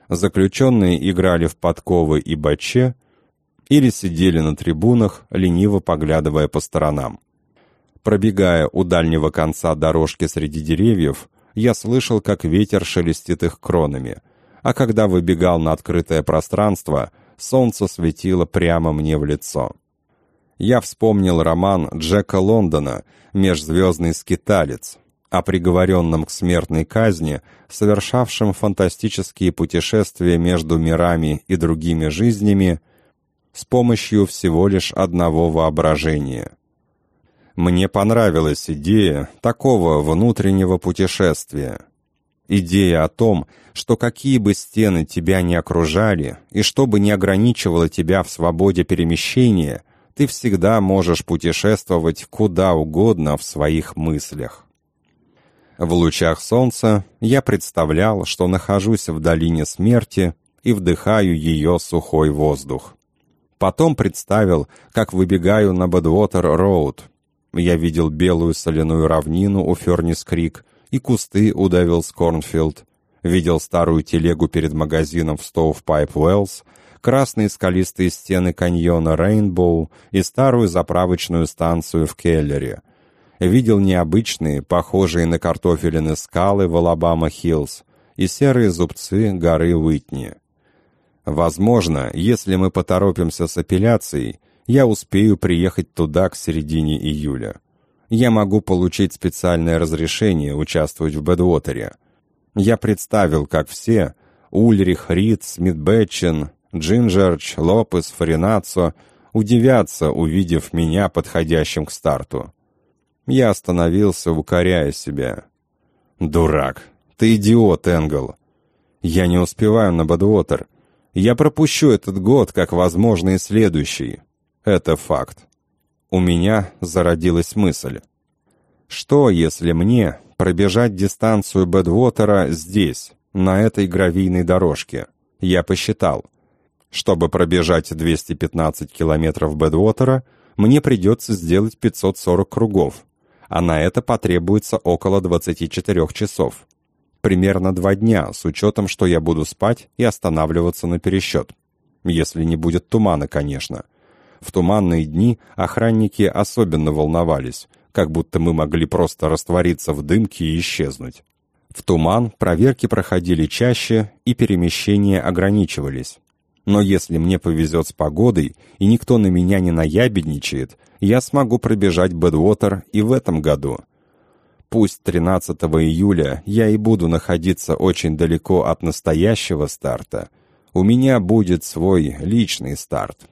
Заключенные играли в подковы и баче или сидели на трибунах, лениво поглядывая по сторонам. Пробегая у дальнего конца дорожки среди деревьев, я слышал, как ветер шелестит их кронами, а когда выбегал на открытое пространство, солнце светило прямо мне в лицо. Я вспомнил роман Джека Лондона «Межзвездный скиталец», о приговоренном к смертной казни, совершавшем фантастические путешествия между мирами и другими жизнями с помощью всего лишь одного воображения. Мне понравилась идея такого внутреннего путешествия. Идея о том, что какие бы стены тебя не окружали и что бы не ограничивало тебя в свободе перемещения, ты всегда можешь путешествовать куда угодно в своих мыслях. В лучах солнца я представлял, что нахожусь в долине смерти и вдыхаю ее сухой воздух. Потом представил, как выбегаю на Бэдвотер-Роуд, я видел белую соляную равнину у Фернис-Крик и кусты у Девилс-Корнфилд. Видел старую телегу перед магазином в Стоувпайп Уэллс, красные скалистые стены каньона Рейнбоу и старую заправочную станцию в Келлере. Видел необычные, похожие на картофелины скалы в Алабама-Хиллз и серые зубцы горы Уитни. Возможно, если мы поторопимся с апелляцией, я успею приехать туда к середине июля. Я могу получить специальное разрешение участвовать в Бэдвотере. Я представил, как все — Ульрих, Рид, Смит-Бэтчен, Джинджерч, Лопес, Фаринацо — удивятся, увидев меня подходящим к старту. Я остановился, укоряя себя. «Дурак! Ты идиот, Энгл! Я не успеваю на Бэдвотер. Я пропущу этот год, как возможно и следующий. Это факт. У меня зародилась мысль. Что, если мне пробежать дистанцию Бэдвотера здесь, на этой гравийной дорожке? Я посчитал. Чтобы пробежать 215 километров Бэдвотера, мне придется сделать 540 кругов, а на это потребуется около 24 часов. Примерно два дня, с учетом, что я буду спать и останавливаться на пересчет. Если не будет тумана, конечно. В туманные дни охранники особенно волновались, как будто мы могли просто раствориться в дымке и исчезнуть. В туман проверки проходили чаще и перемещения ограничивались. Но если мне повезет с погодой и никто на меня не наябедничает, я смогу пробежать Бэдвотер и в этом году. Пусть 13 июля я и буду находиться очень далеко от настоящего старта, у меня будет свой личный старт.